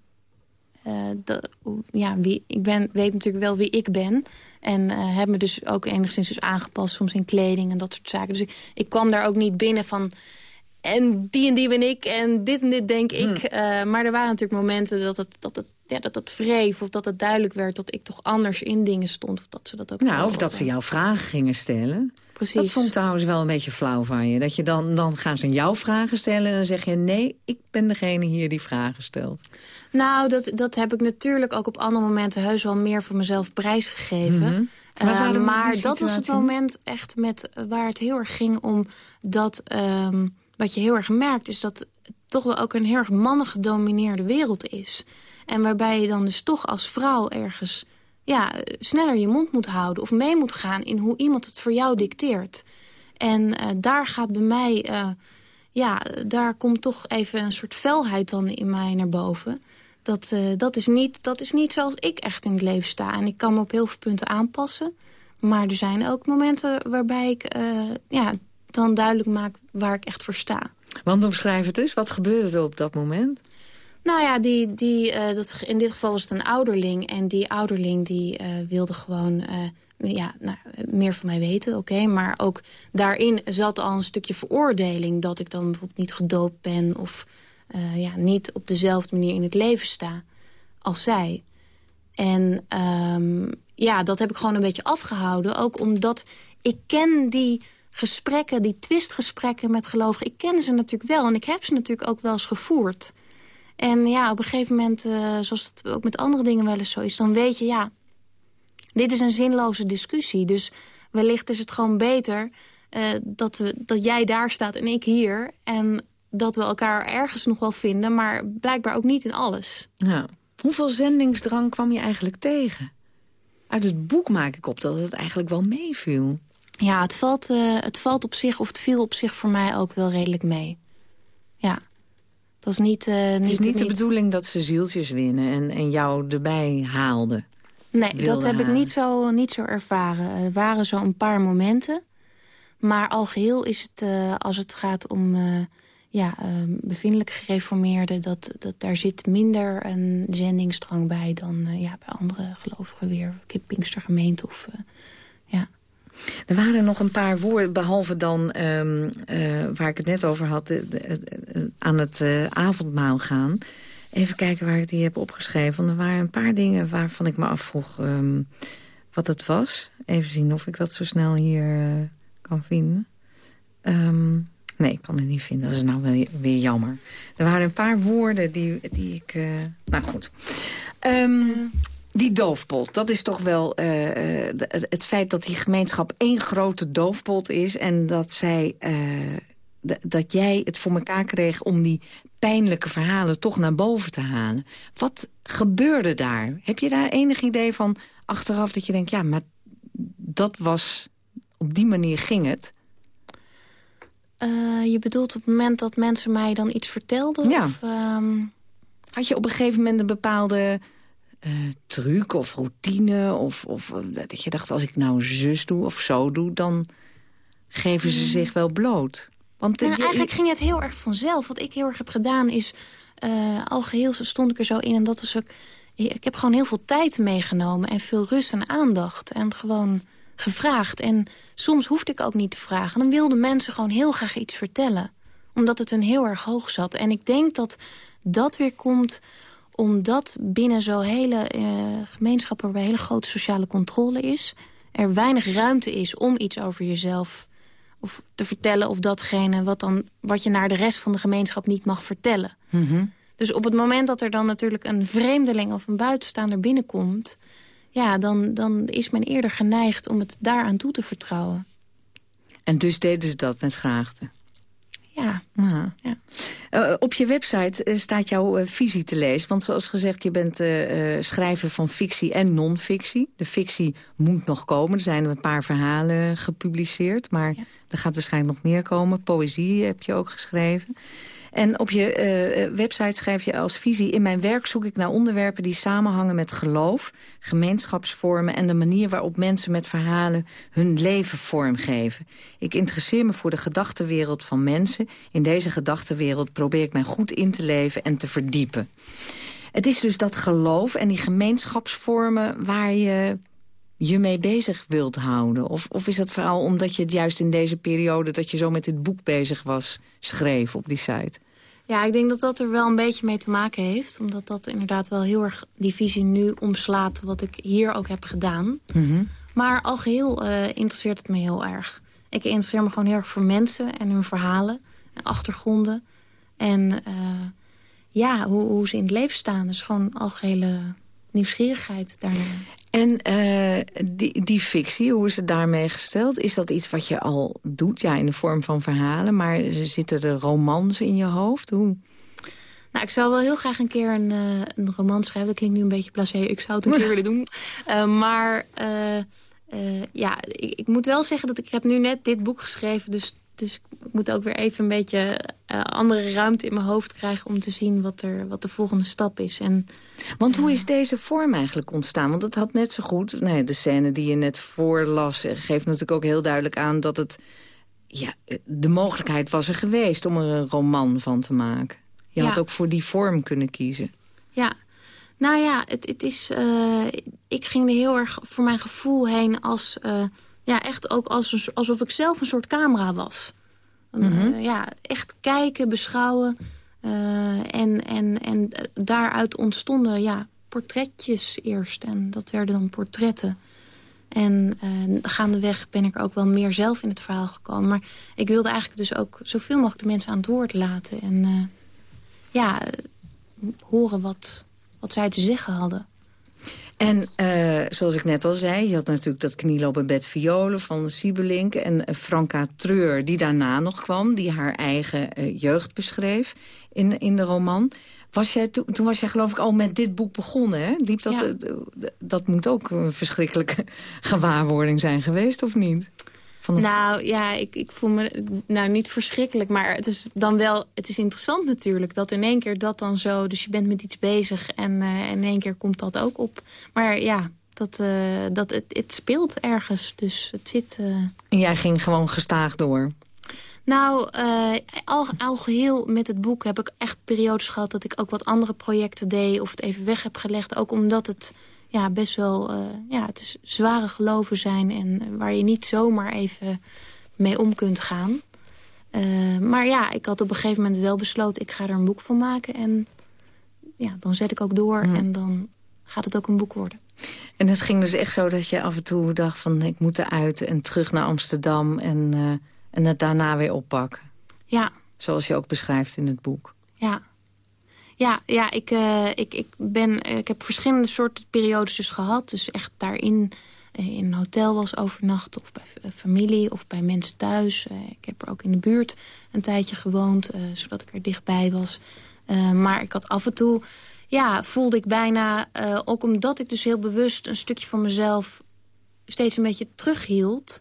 De, ja, wie, ik ben, weet natuurlijk wel wie ik ben. En heb me dus ook enigszins dus aangepast, soms in kleding en dat soort zaken. Dus ik kwam daar ook niet binnen van en die en die ben ik en dit en dit denk ik. Hmm. Uh, maar er waren natuurlijk momenten dat het, dat het ja, dat het wreef of dat het duidelijk werd dat ik toch anders in dingen stond. Of dat ze dat ook nou, of dat ze jouw vragen gingen stellen. Precies. Dat vond ik trouwens wel een beetje flauw van je. Dat je dan, dan gaan ze jouw vragen stellen en dan zeg je... nee, ik ben degene hier die vragen stelt. Nou, dat, dat heb ik natuurlijk ook op andere momenten heus wel meer voor mezelf prijsgegeven. Mm -hmm. maar dat was het moment echt met, waar het heel erg ging om dat... Um, wat je heel erg merkt is dat het toch wel ook een heel erg mannen gedomineerde wereld is. En waarbij je dan dus toch als vrouw ergens ja, sneller je mond moet houden... of mee moet gaan in hoe iemand het voor jou dicteert. En uh, daar gaat bij mij... Uh, ja, daar komt toch even een soort felheid dan in mij naar boven. Dat, uh, dat, is niet, dat is niet zoals ik echt in het leven sta. En ik kan me op heel veel punten aanpassen. Maar er zijn ook momenten waarbij ik ja, dan duidelijk maak waar ik echt voor sta. Want omschrijf het eens, wat gebeurde er op dat moment? Nou ja, die, die, uh, dat, in dit geval was het een ouderling. En die ouderling die uh, wilde gewoon uh, ja, nou, meer van mij weten. Oké, maar ook daarin zat al een stukje veroordeling... dat ik dan bijvoorbeeld niet gedoopt ben... of ja, niet op dezelfde manier in het leven sta als zij. En ehm, ja, dat heb ik gewoon een beetje afgehouden. Ook omdat ik ken die gesprekken, die twistgesprekken met gelovigen... ik ken ze natuurlijk wel en ik heb ze natuurlijk ook wel eens gevoerd. En ja, op een gegeven moment, uh, zoals het ook met andere dingen wel eens zo is... dan weet je, ja, dit is een zinloze discussie. Dus wellicht is het gewoon beter uh, dat, we, dat jij daar staat en ik hier... en dat we elkaar ergens nog wel vinden, maar blijkbaar ook niet in alles. Hoeveel zendingsdrang kwam je eigenlijk tegen? Uit het boek maak ik op dat het eigenlijk wel meeviel. Ja, het valt, uh, het valt op zich, of het viel op zich voor mij ook wel redelijk mee. Ja. Het, was niet, uh, het is niet, niet de bedoeling dat ze zieltjes winnen en, en jou erbij haalden. Nee, dat heb ik niet zo, niet zo ervaren. Er waren zo een paar momenten. Maar al geheel is het, uh, als het gaat om ja, bevindelijk gereformeerden... Dat, dat, daar zit minder een zendingsdrang bij dan ja, bij andere gelovigen weer. Pinkstergemeente of... Ja. Er waren nog een paar woorden, behalve dan um, waar ik het net over had... Aan het avondmaal gaan. Even kijken waar ik die heb opgeschreven. Er waren een paar dingen waarvan ik me afvroeg um, wat het was. Even zien of ik dat zo snel hier kan vinden. Um, Nee, ik kan het niet vinden. Dat is nou weer jammer. Er waren een paar woorden die, die ik... Nou goed. Die doofpot, dat is toch wel uh, het, het, feit dat die gemeenschap één grote doofpot is... en dat, zij, uh, dat jij het voor elkaar kreeg om die pijnlijke verhalen toch naar boven te halen. Wat gebeurde daar? Heb je daar enig idee van achteraf dat je denkt... ja, maar dat was... op die manier ging het... Uh, je bedoelt op het moment dat mensen mij dan iets vertelden? Ja. Of, um... Had je op een gegeven moment een bepaalde uh, truc of routine? Of, of dat je dacht, als ik nou zus doe of zo doe... dan geven ze zich wel bloot. Want, nou, je, eigenlijk ging het heel erg vanzelf. Wat ik heel erg heb gedaan is... Uh, al geheel stond ik er zo in. En dat was ook... Ik heb gewoon heel veel tijd meegenomen. En veel rust en aandacht. En gewoon gevraagd. En soms hoefde ik ook niet te vragen. Dan wilden mensen gewoon heel graag iets vertellen. Omdat het hun heel erg hoog zat. En ik denk dat dat weer komt omdat binnen zo'n hele uh, gemeenschap... waarbij hele grote sociale controle is... er weinig ruimte is om iets over jezelf of te vertellen... of datgene wat, dan, wat je naar de rest van de gemeenschap niet mag vertellen. Mm Dus op het moment dat er dan natuurlijk een vreemdeling of een buitenstaander binnenkomt ja, dan, dan is men eerder geneigd om het daaraan toe te vertrouwen. En dus deden ze dat met graagte? Ja. ja. ja. Op je website uh, staat jouw uh, visie te lezen. Want zoals gezegd, je bent schrijver van fictie en non-fictie. De fictie moet nog komen. Er zijn een paar verhalen gepubliceerd. Maar ja. er gaat waarschijnlijk nog meer komen. Poëzie heb je ook geschreven. En op je uh, website schrijf je als visie... in mijn werk zoek ik naar onderwerpen die samenhangen met geloof... gemeenschapsvormen en de manier waarop mensen met verhalen... hun leven vormgeven. Ik interesseer me voor de gedachtenwereld van mensen. In deze gedachtenwereld probeer ik mij goed in te leven en te verdiepen. Het is dus dat geloof en die gemeenschapsvormen... waar je je mee bezig wilt houden? Of, of is dat vooral omdat je het juist in deze periode... dat je zo met dit boek bezig was, schreef op die site? Ja, ik denk dat dat er wel een beetje mee te maken heeft. Omdat dat inderdaad wel heel erg die visie nu omslaat... wat ik hier ook heb gedaan. Mm -hmm. Maar al geheel uh, interesseert het me heel erg. Ik interesseer me gewoon heel erg voor mensen en hun verhalen. En achtergronden. En uh, ja, hoe, hoe, ze in het leven staan. Dus gewoon algehele nieuwsgierigheid daarnaar. En uh, die, die fictie, hoe is het daarmee gesteld? Is dat iets wat je al doet, ja, in de vorm van verhalen... maar zitten er romans in je hoofd? Hoe... Nou, ik zou wel heel graag een keer een, uh, een roman schrijven. Dat klinkt nu een beetje blasé. Ik zou het een keer willen doen. Uh, maar ja, ik, ik, moet wel zeggen dat ik heb nu net dit boek geschreven... dus dus ik moet ook weer even een beetje uh, andere ruimte in mijn hoofd krijgen... om te zien wat, er, wat de volgende stap is. En, Want hoe is deze vorm eigenlijk ontstaan? Want het had net zo goed... Nee, de scène die je net voorlas geeft natuurlijk ook heel duidelijk aan... dat het ja, de mogelijkheid was er geweest om er een roman van te maken. Je ja. had ook voor die vorm kunnen kiezen. Ja, nou ja, het, het is, uh, ik ging er heel erg voor mijn gevoel heen als... Ja, echt ook als, alsof ik zelf een soort camera was. Mhm. Mm -hmm. uh, ja, echt kijken, beschouwen. Uh, en, en, en daaruit ontstonden ja, portretjes eerst. En dat werden dan portretten. En uh, gaandeweg ben ik ook wel meer zelf in het verhaal gekomen. Maar ik wilde eigenlijk dus ook zoveel mogelijk de mensen aan het woord laten. En ja, horen wat, wat zij te zeggen hadden. En uh, zoals ik net al zei, je had natuurlijk dat knielopen bed violen van Siebelink... en Franka Treur, die daarna nog kwam, die haar eigen uh, jeugd beschreef in, in de roman. Was jij, toen, toen was jij geloof ik al met dit boek begonnen, hè? Diep, dat, ja. dat moet ook een verschrikkelijke gewaarwording zijn geweest, of niet? Van het... Nou ja, ik, ik voel me nou niet verschrikkelijk, maar het is dan wel, het is interessant natuurlijk dat in één keer dat dan zo, dus je bent met iets bezig en uh, in één keer komt dat ook op. Maar ja, dat, uh, dat het, het speelt ergens, dus het zit. Uh... En jij ging gewoon gestaag door. Nou, uh, al, al geheel met het boek heb ik echt periodes gehad... dat ik ook wat andere projecten deed of het even weg heb gelegd. Ook omdat het ja, best wel uh, ja, het is zware geloven zijn... en waar je niet zomaar even mee om kunt gaan. Uh, maar ja, ik had op een gegeven moment wel besloten... ik ga er een boek van maken en ja, dan zet ik ook door... Mm. en dan gaat het ook een boek worden. En het ging dus echt zo dat je af en toe dacht van... ik moet eruit en terug naar Amsterdam en, uh, en het daarna weer oppakken. Ja. Zoals je ook beschrijft in het boek. Ja. Ja, ja ik, uh, ik, ik, ben, ik heb verschillende soorten periodes dus gehad. Dus echt daarin uh, in een hotel was overnacht of bij familie of bij mensen thuis. Ik heb er ook in de buurt een tijdje gewoond, zodat ik er dichtbij was. maar ik had af en toe, ja, voelde ik bijna... ook omdat ik dus heel bewust een stukje van mezelf steeds een beetje terughield...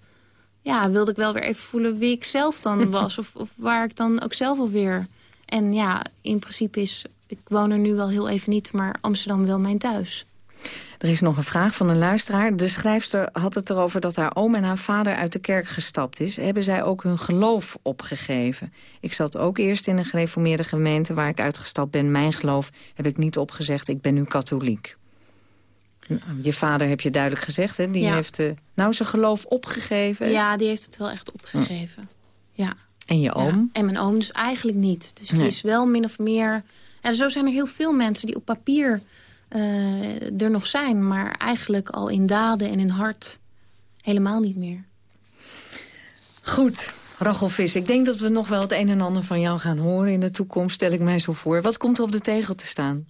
ja, wilde ik wel weer even voelen wie ik zelf dan was. of, of waar ik dan ook zelf alweer... En ja, in principe is ik woon er nu wel heel even niet, maar Amsterdam wel mijn thuis. Er is nog een vraag van een luisteraar. De schrijfster had het erover dat haar oom en haar vader uit de kerk gestapt is. Hebben zij ook hun geloof opgegeven? Ik zat ook eerst in een gereformeerde gemeente waar ik uitgestapt ben. Mijn geloof heb ik niet opgezegd, ik ben nu katholiek. Je vader heb je duidelijk gezegd, hè? Die ja. heeft uh, nou zijn geloof opgegeven. Ja, die heeft het wel echt opgegeven. Ja. En je oom? Ja. En mijn oom dus eigenlijk niet. Dus die nee. is wel min of meer... En zo zijn er heel veel mensen die op papier uh, er nog zijn... maar eigenlijk al in daden en in hart helemaal niet meer. Goed, Rachel Vis, ik denk dat we nog wel het een en ander van jou gaan horen in de toekomst, stel ik mij zo voor. Wat komt er op de tegel te staan?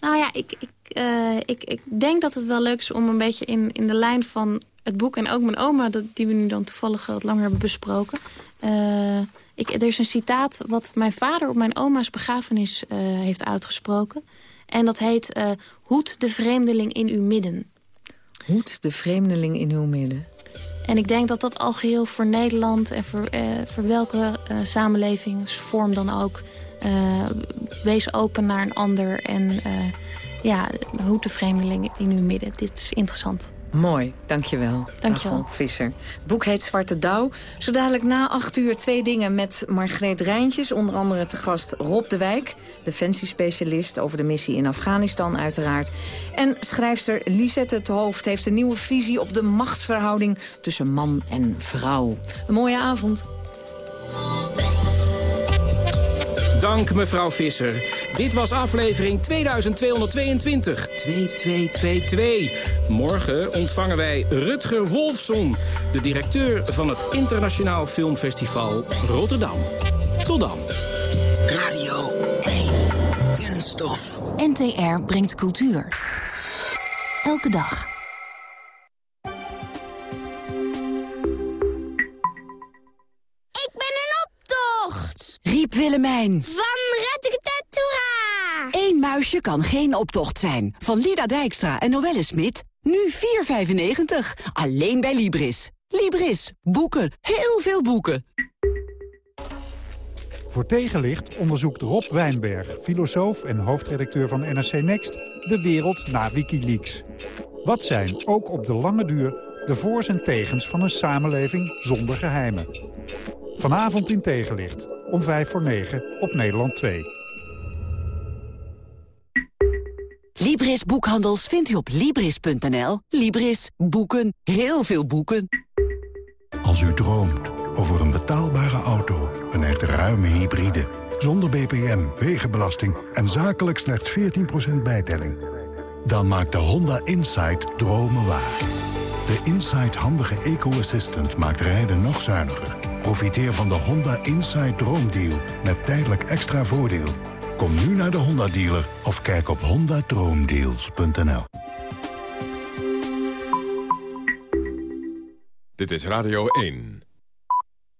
Nou ja, ik, ik, uh, ik, ik denk dat het wel leuk is om een beetje in, in de lijn van het boek... en ook mijn oma, dat, die we nu dan toevallig wat langer hebben besproken... Uh, ik, er is een citaat wat mijn vader op mijn oma's begrafenis uh, heeft uitgesproken. En dat heet, hoed de vreemdeling in uw midden. Hoed de vreemdeling in uw midden. En ik denk dat dat al geheel voor Nederland en voor, voor welke samenlevingsvorm dan ook... wees open naar een ander en ja, hoed de vreemdeling in uw midden. Dit is interessant. Mooi, dankjewel. Dankjewel. Visser. Het boek heet Zwarte Dauw. Zo dadelijk na acht uur twee dingen met Margreet Rijntjes. Onder andere te gast Rob de Wijk, defensiespecialist... over de missie in Afghanistan uiteraard. En schrijfster Lisette het Hoofd heeft een nieuwe visie... op de machtsverhouding tussen man en vrouw. Een mooie avond. Dank mevrouw Visser. Dit was aflevering 2222. 2222. Morgen ontvangen wij Rutger Wolfson, de directeur van het Internationaal Filmfestival Rotterdam. Tot dan. Radio 1. Kunststof. NTR brengt cultuur. Elke dag. Riep Willemijn. Van Retteketetura! Eén muisje kan geen optocht zijn. Van Lida Dijkstra en Noelle Smit. Nu 4,95. Alleen bij Libris. Libris. Boeken. Heel veel boeken. Voor Tegenlicht onderzoekt Rob Wijnberg, filosoof en hoofdredacteur van NRC Next... de wereld na Wikileaks. Wat zijn, ook op de lange duur, de voor's en tegens van een samenleving zonder geheimen? Vanavond in Tegenlicht om 5 voor 9 op Nederland 2. Libris Boekhandels vindt u op Libris.nl. Libris. Boeken. Heel veel boeken. Als u droomt over een betaalbare auto, een echt ruime hybride... zonder BPM, wegenbelasting en zakelijk slechts 14% bijtelling... Dan maakt de Honda Insight dromen waar. De Insight handige eco-assistant maakt rijden nog zuiniger. Profiteer van de Honda Insight Droomdeal met tijdelijk extra voordeel. Kom nu naar de Honda dealer of kijk op hondadroomdeals.nl. Dit is Radio 1.